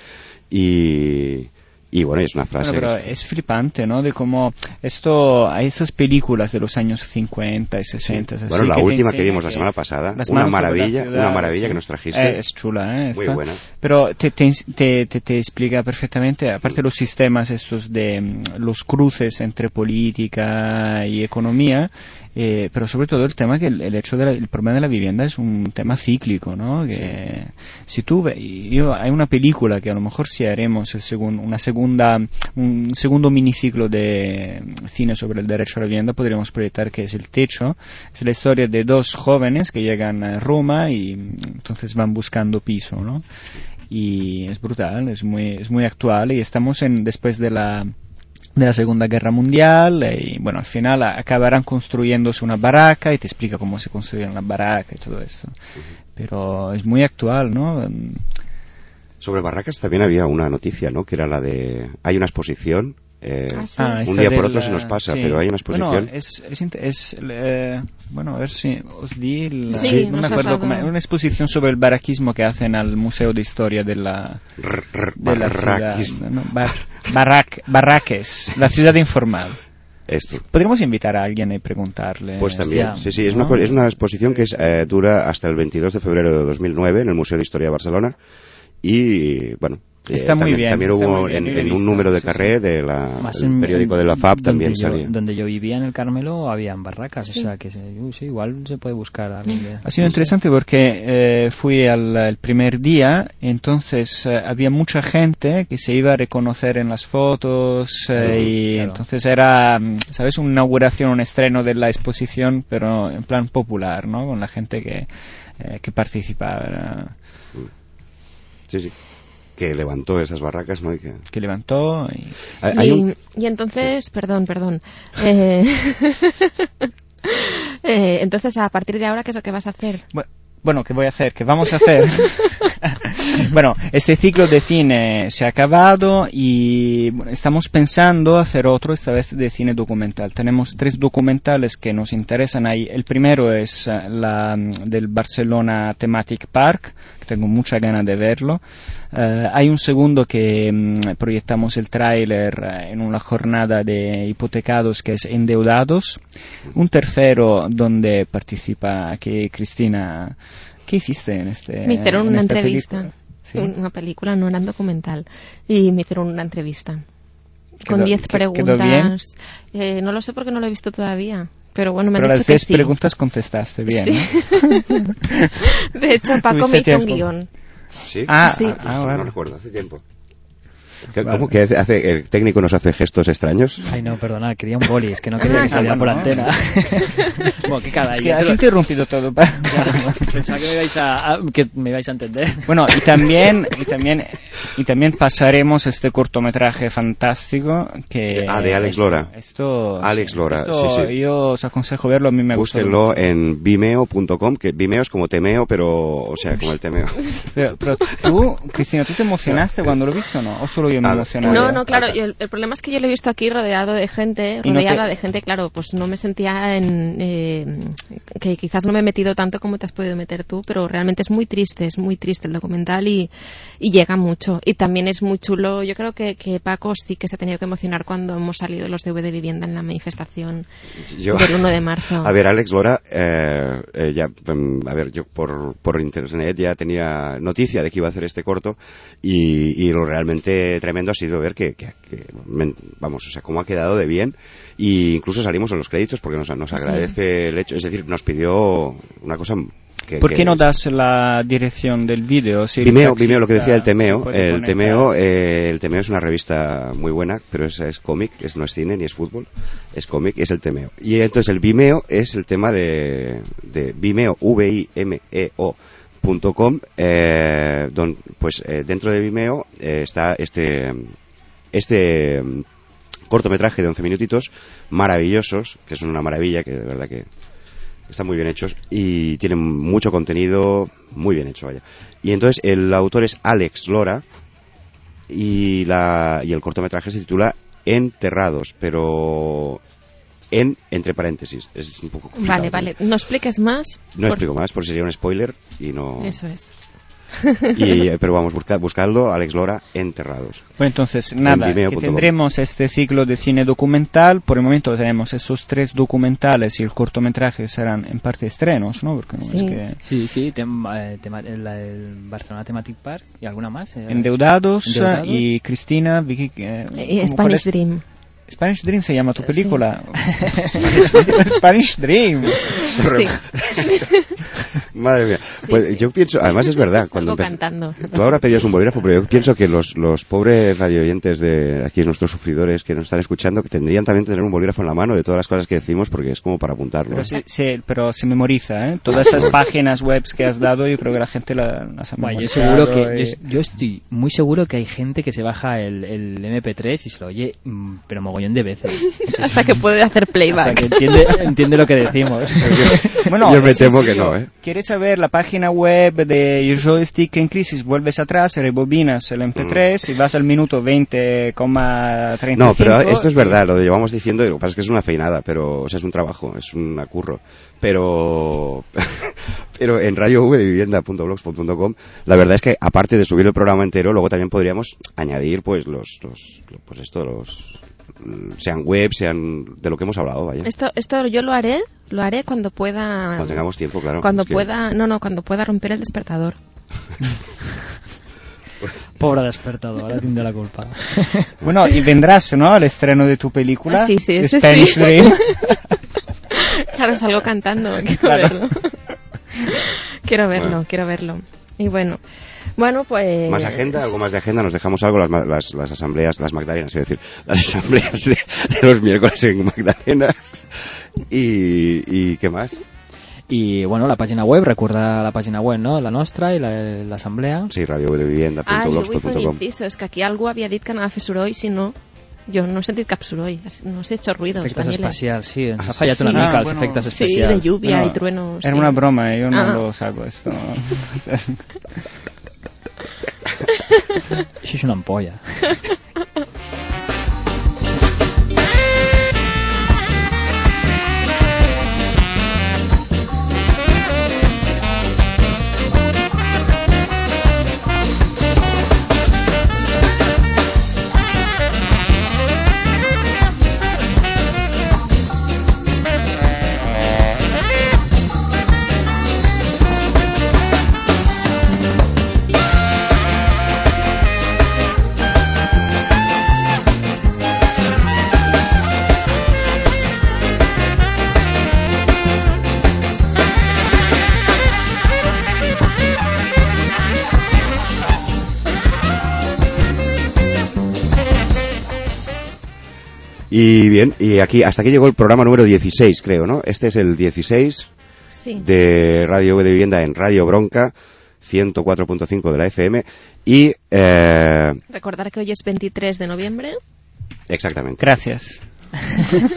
Y... Y bueno, es una frase... Bueno, pero que es- flipante, ¿no? De cómo esto, a esas películas de los años 50 y 60. así, Bueno, la te última que vimos la semana pasada, una maravilla, ciudad, una maravilla sí. que nos trajiste. Eh, es chula, ¿eh? Muy Esta. buena. Pero te, te, te, te- te explica perfectamente, aparte de los sistemas estos de mm, los cruces entre política y economía, eh, pero sobre todo el tema que el, el hecho del problema de la vivienda es un tema cíclico, ¿no? Que si tú ve- yo, hay una película que a lo mejor si haremos el segun- una segunda un segundo miniciclo de cine sobre el derecho a la vivienda podríamos proyectar que es el techo es la historia de dos jóvenes que llegan a Roma y entonces van buscando piso, ¿no? y es brutal, es muy, es muy actual y estamos en después de la de la Segunda Guerra Mundial y bueno, al final acabarán construyéndose una baraca y te explica cómo se construye una baraca y todo eso. Pero es muy actual, ¿no? Sobre Barracas también había una noticia, ¿no? Que era la de... Hay una exposición... eh, Ah. Ah, un día por otro se nos pasa, sí. pero hay una exposición... Bueno, es, es, es, eh, bueno, a ver si os di la- Sí, no me acuerdo cómo- una exposición sobre el barraquismo que hacen al Museo de Historia de la, de la ciudad, barraquismo. ¿no? Bar- barrac- Barraques, la ciudad informal. Esto. Podríamos invitar a alguien y preguntarle. Pues también, ya. sí, sí, es, ¿no? una, es una exposición que es, eh, dura hasta el 22 de febrero de 2009 en el Museo de Historia de Barcelona y, bueno, eh, Está muy también, bien, también está hubo muy bien, en, un número de sí, carré de la, Más el en- periódico en- de la FAB donde también yo, salía. Donde yo vivía en el Carmelo habían barracas, Sí. o sea que se- uy, sí, igual se puede buscar a de- Ha sido interesante porque eh, fui al el primer día, entonces eh, había mucha gente que se iba a reconocer en las fotos eh, y claro. entonces era, mm, ¿sabes? Una inauguración, un estreno de la exposición, pero en plan popular, ¿no? Con la gente que, eh, que participaba, Sí, sí. Que levantó esas barracas, ¿no? Y que... que levantó y... Hay- hay y, un- y entonces, perdón, perdón. Eh, eh, entonces, a partir de ahora, ¿qué es lo que vas a hacer? Bu- Bueno, ¿qué voy a hacer? ¿Qué vamos a hacer? bueno, este ciclo de cine se ha acabado y bueno, estamos pensando hacer otro, esta vez de cine documental. Tenemos tres documentales que nos interesan ahí. El primero es eh, la mm, del Barcelona Thematic Park, tengo mucha ganas de verlo. Eh, hay un segundo que mm, proyectamos el tráiler eh, en una jornada de hipotecados que es Endeudados. Un tercero donde participa aquí Cristina. ¿Qué hiciste en este? me hicieron en una esta entrevista. película? Sí. Una película, no era un documental. Y me hicieron una entrevista. Con Quedó- 10 que- quedó bien. preguntas. Eh, no lo sé porque no lo he visto todavía. Pero bueno, me Pero han las dicho que 10 sí. preguntas contestaste bien. Sí. ¿no? De hecho, Paco me hizo un guion. ¿Sí? Ah, Sí. ah, ah, no bueno. recuerdo, hace tiempo. ¿Qué- Vale. ¿Cómo que hace, hace- el técnico nos hace gestos extraños? Ay, no, perdona, quería un boli, es que no quería Ah, que saliera ah, por antena. bueno, qué cada Es que has interrumpido todo. Pensaba que me, ibais a, a- que me ibais a entender. Bueno, y también, y también, y también pasaremos este cortometraje fantástico que... Ah, de Alex Lora. Esto, Alex sí, Lora, esto sí, sí. Yo os aconsejo verlo, a mí me gusta. Búsquenlo en vimeo.com, que Vimeo es como Temeo, pero, o sea, como el Temeo. Pero, pero tú, Cristina, ¿tú te emocionaste cuando lo viste o no? ¿O solo me emocioné? No, no, claro, y el, el problema es que yo lo he visto aquí rodeado de gente, Y no rodeada te- de gente, claro, pues no me sentía en... eh, que quizás no me he metido tanto como te has podido meter tú, pero realmente es muy triste, es muy triste el documental y, y llega mucho. Y también es muy chulo, yo creo que, que Paco sí que se ha tenido que emocionar cuando hemos salido los DVD Vivienda en la manifestación Yo- del 1 de marzo. A ver, Alex Lora, eh, eh, ya, mm, a ver, yo por, por internet ya tenía noticia de que iba a hacer este corto y, y lo realmente tremendo ha sido ver que, que- que, vamos, o sea, cómo ha quedado de bien y incluso salimos en los créditos porque nos, nos agradece el hecho, es decir, nos pidió una cosa que... ¿Por que qué no es- das la dirección del vídeo? Si Vimeo, Vimeo, lo que decía el Temeo. El. Temeo, eh, el Temeo es una revista muy buena, pero es, es cómic, es, no es cine ni es fútbol, es cómic, es el Temeo. Y entonces el Vimeo es el tema de, de Vimeo, V-I-M-E-O. Com, eh, pues eh, dentro de Vimeo eh, está este este mm, cortometraje de 11 minutitos maravillosos que son una maravilla que de verdad que están muy bien hechos y tienen mucho contenido muy bien hecho, vaya. Y entonces el autor es Alex Lora y, la, y el cortometraje se titula Enterrados, pero en entre paréntesis. Es un poco complicado, Vale, vale. No expliques más. No por- explico más, por si sería un spoiler y no... Eso es. Y, eh, pero vamos, busca, buscadlo, Alex Lora, Enterrados. Bueno, entonces, nada, que vimeo.com. tendremos este ciclo de cine documental. Por el momento tenemos esos tres documentales y el cortometraje serán en parte estrenos, ¿no? Porque no es Sí. que... Sí, sí, tem- eh, tema- el, el Barcelona Thematic Park y alguna más. eh, Endeudados, Endeudados. y Cristina, Vicky... eh, Eh, ¿cómo- Spanish? Dream. Spanish Dream si chiama tu eh, pellicola sì. Spanish Dream sì. Madre mía. Sí, Pues sí. yo pienso, además es verdad, cuando cantando. Tú ahora pedías un bolígrafo, pero yo pienso que los, los pobres radioyentes de aquí, nuestros sufridores que nos están escuchando, que tendrían también tener un bolígrafo en la mano de todas las cosas que decimos, porque es como para apuntarlo. Pero se, se- pero se memoriza, ¿eh? Todas esas páginas web que has dado, yo creo que la gente la- las ha Buah, yo memorizado seguro que y- yo, yo estoy muy seguro que hay gente que se baja el, el MP3 y se lo oye mm, pero mogollón de veces Hasta que puede hacer playback. que entiende, entiende lo que decimos Bueno, yo me sí, temo sí, que no, ¿eh? ¿Quieres saber la página web de Joystick en Crisis? Vuelves atrás, rebobinas el MP3 y vas al minuto 20,35. No, pero esto es verdad, lo llevamos diciendo, y lo que pasa es que es una feinada, pero, o sea, es un trabajo, es un curro. Pero, pero en radiovdevivienda.blogspot.com, la verdad es que aparte de subir el programa entero, luego también podríamos añadir, pues, los, los, pues esto, los, sean web, sean de lo que hemos hablado, vaya. Esto, esto yo lo haré, lo haré cuando pueda. Cuando tengamos tiempo, claro. Cuando que- pueda, no, no, cuando pueda romper el despertador. Pobre despertador, ara tindré la culpa. Bueno, y vendrás, ¿no? Al estreno de tu película. Ah, sí, sí, ese Spanish sí. Dream. claro, salgo cantando, quiero Claro. verlo. quiero verlo, Bueno. quiero verlo. Y bueno, bueno, pues... Más agenda, algo más de agenda, nos dejamos algo, las, las, las asambleas, las Magdalenas, quiero decir, las asambleas de, de los miércoles en Magdalenas. Y, y ¿qué más? I, bueno, la pàgina web, recorda la pàgina web, no?, la nostra i la- l'assemblea. Sí, Ah, jo vull fer un inciso, és que aquí algú havia dit que anava a fer soroll, si no... Jo no he sentit cap soroll, no he hecho ruidos, Efectes Daniela. especials, sí, ens ha sí. fallat una Sí. mica Ah, els bueno. efectes Sí, especials. de lluvia Bueno, y truenos. Era sí. una broma, yo no Ah. lo saco esto. Això és una ampolla. bien, y aquí, hasta aquí llegó el programa número 16, creo, ¿no? Este es el 16 Sí. de Radio V de Vivienda en Radio Bronca, 104.5 de la FM. Y, eh, Recordar que hoy es 23 de noviembre. exactamente. Gracias.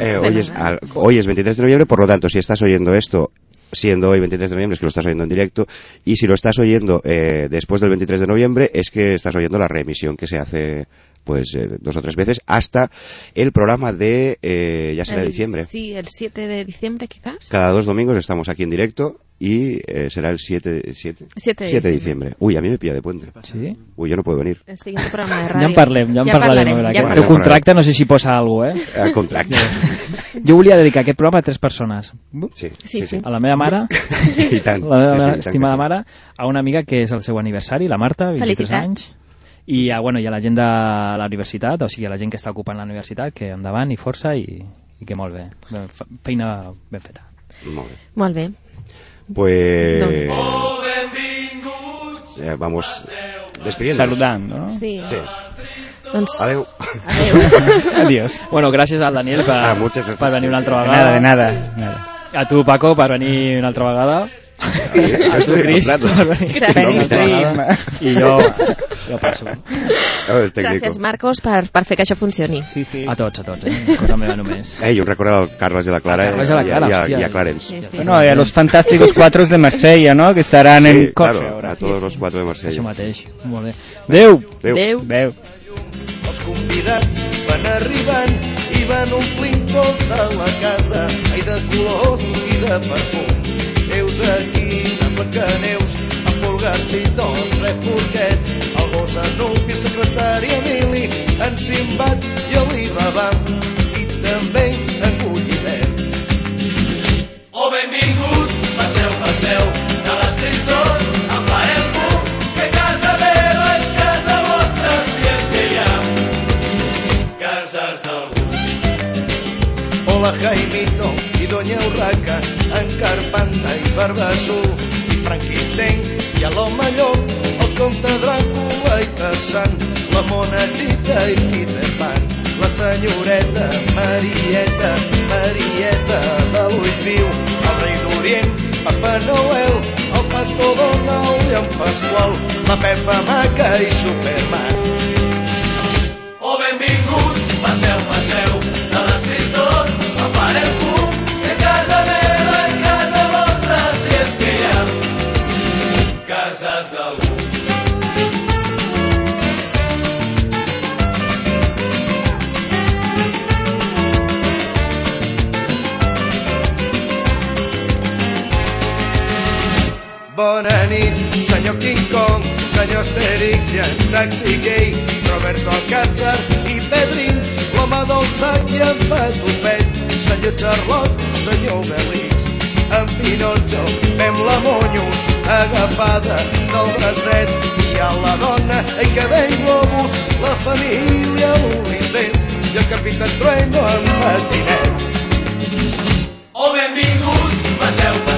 Eh, hoy, es, al- hoy es 23 de noviembre, por lo tanto, si estás oyendo esto, siendo hoy 23 de noviembre, es que lo estás oyendo en directo, y si lo estás oyendo eh, después del 23 de noviembre, es que estás oyendo la reemisión que se hace pues eh, dos o tres veces hasta el programa de, eh, ya será El- diciembre. Sí, el 7 de diciembre quizás. Cada dos domingos estamos aquí en directo y eh, será el 7, 7, 7 de 7 de diciembre. diciembre. Uy, a mí me pilla de puente. Sí? Uy, yo no puedo venir. El siguiente programa de Ja ràdio. en parlem, ja en Ja parlarem. parlarem, ja parlarem. teu contracte no sé si posa alguna cosa, eh? Al contracte. Jo volia dedicar aquest programa a tres persones. Sí, Sí, sí. A la meva mare, I tant. la meva Sí, sí, estimada sí. mare, a una amiga que és el seu aniversari, la Marta, 23 Felicitats. anys, i a, bueno, i a la gent de la universitat, o sigui, a la gent que està ocupant la universitat, que endavant i força i, i que molt bé. Feina ben feta. Molt bé. Molt bé. Pues eh, vamos despidiendo. Saludando, ¿no? Sí. Sí. Doncs, Adeu. adéu. Adiós. Bueno, gràcies al Daniel per, Ah, per venir una altra De vegada. nada, de nada. nada. A tu, Paco, per venir una altra vegada. Gràcies. una altra vegada. I jo, jo passo. El. Gràcies, Marcos, per, per fer que això funcioni. Sí, sí. A tots, a tots, eh? Cosa meva només. Eh, y un recuerdo al Carlos de la Clara Carles de la Clara, y a, hostia. y a Clarence. Sí, sí. Bueno, y a los fantásticos cuatros de Marsella, ¿no? Que estarán Sí, en coche claro, a todos los cuatro de Això Marsella. mateix. Molt bé. Adéu! Adeu. Adéu. Veu. Els convidats van arribant i van omplint tota la casa ai de colors i de perfum aquí de Blancaneus amb Polgars i dos reporquets el gos Anubi, el secretari Emili en Simbat i l'Ibabà i també en Gulliver Oh, benvinguts, passeu, passeu, de les tristos, empareu-vos, que casa meva és casa vostra, si és que hi ha cases d'algú. Hola, Jaimito i Doña Urraca, en Carpanta i Barbassó, i Franquisteny i a l'home llop, el comte Dràcula i Tarzan, la mona Chita i Peter Pan, la senyoreta Marieta, Marieta de l'ull viu, el rei d'Orient, Papa Noel, el pastor Donald i en Pasqual, la Pepa Maca i Superman. Nit, senyor King Kong, senyor Asterix i en Taxi Gay, Roberto Alcázar i Pedrin, l'home del sac i en Patufet, senyor Charlot, senyor Belix, en Pinotxo, fem la Monyos, agafada del bracet, i a la dona, que ve globus, la família Ulisses, i el capità Trueno en patinet. Oh, benvinguts, passeu,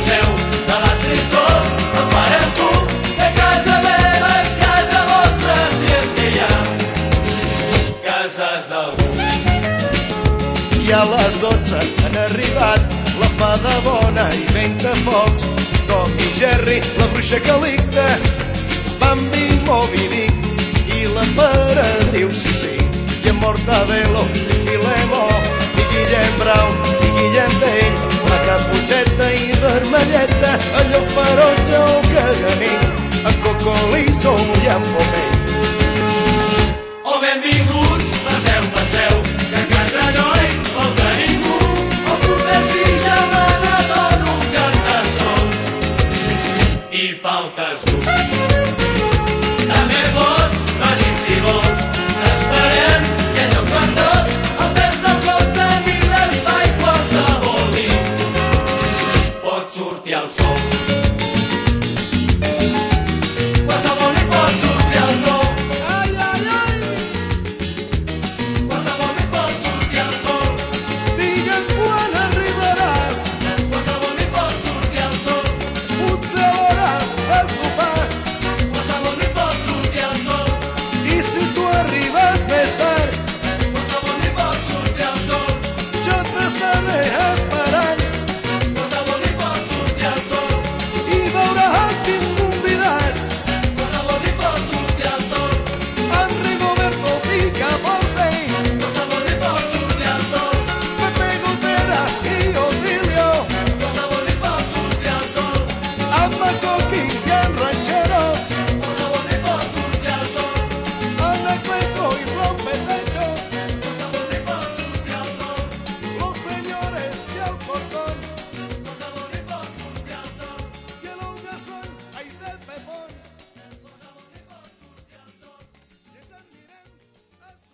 la bruixa Calixta, Bambi, Moby i l'emperadriu Sissi, i en Mortadelo, i Filemo, i Guillem Brown, i Guillem Tell, la Caputxeta i Vermelleta, allò ferotge o caganí, en Cocolizo i en Pomell. Oh, benvinguts, passeu, passeu, que a casa no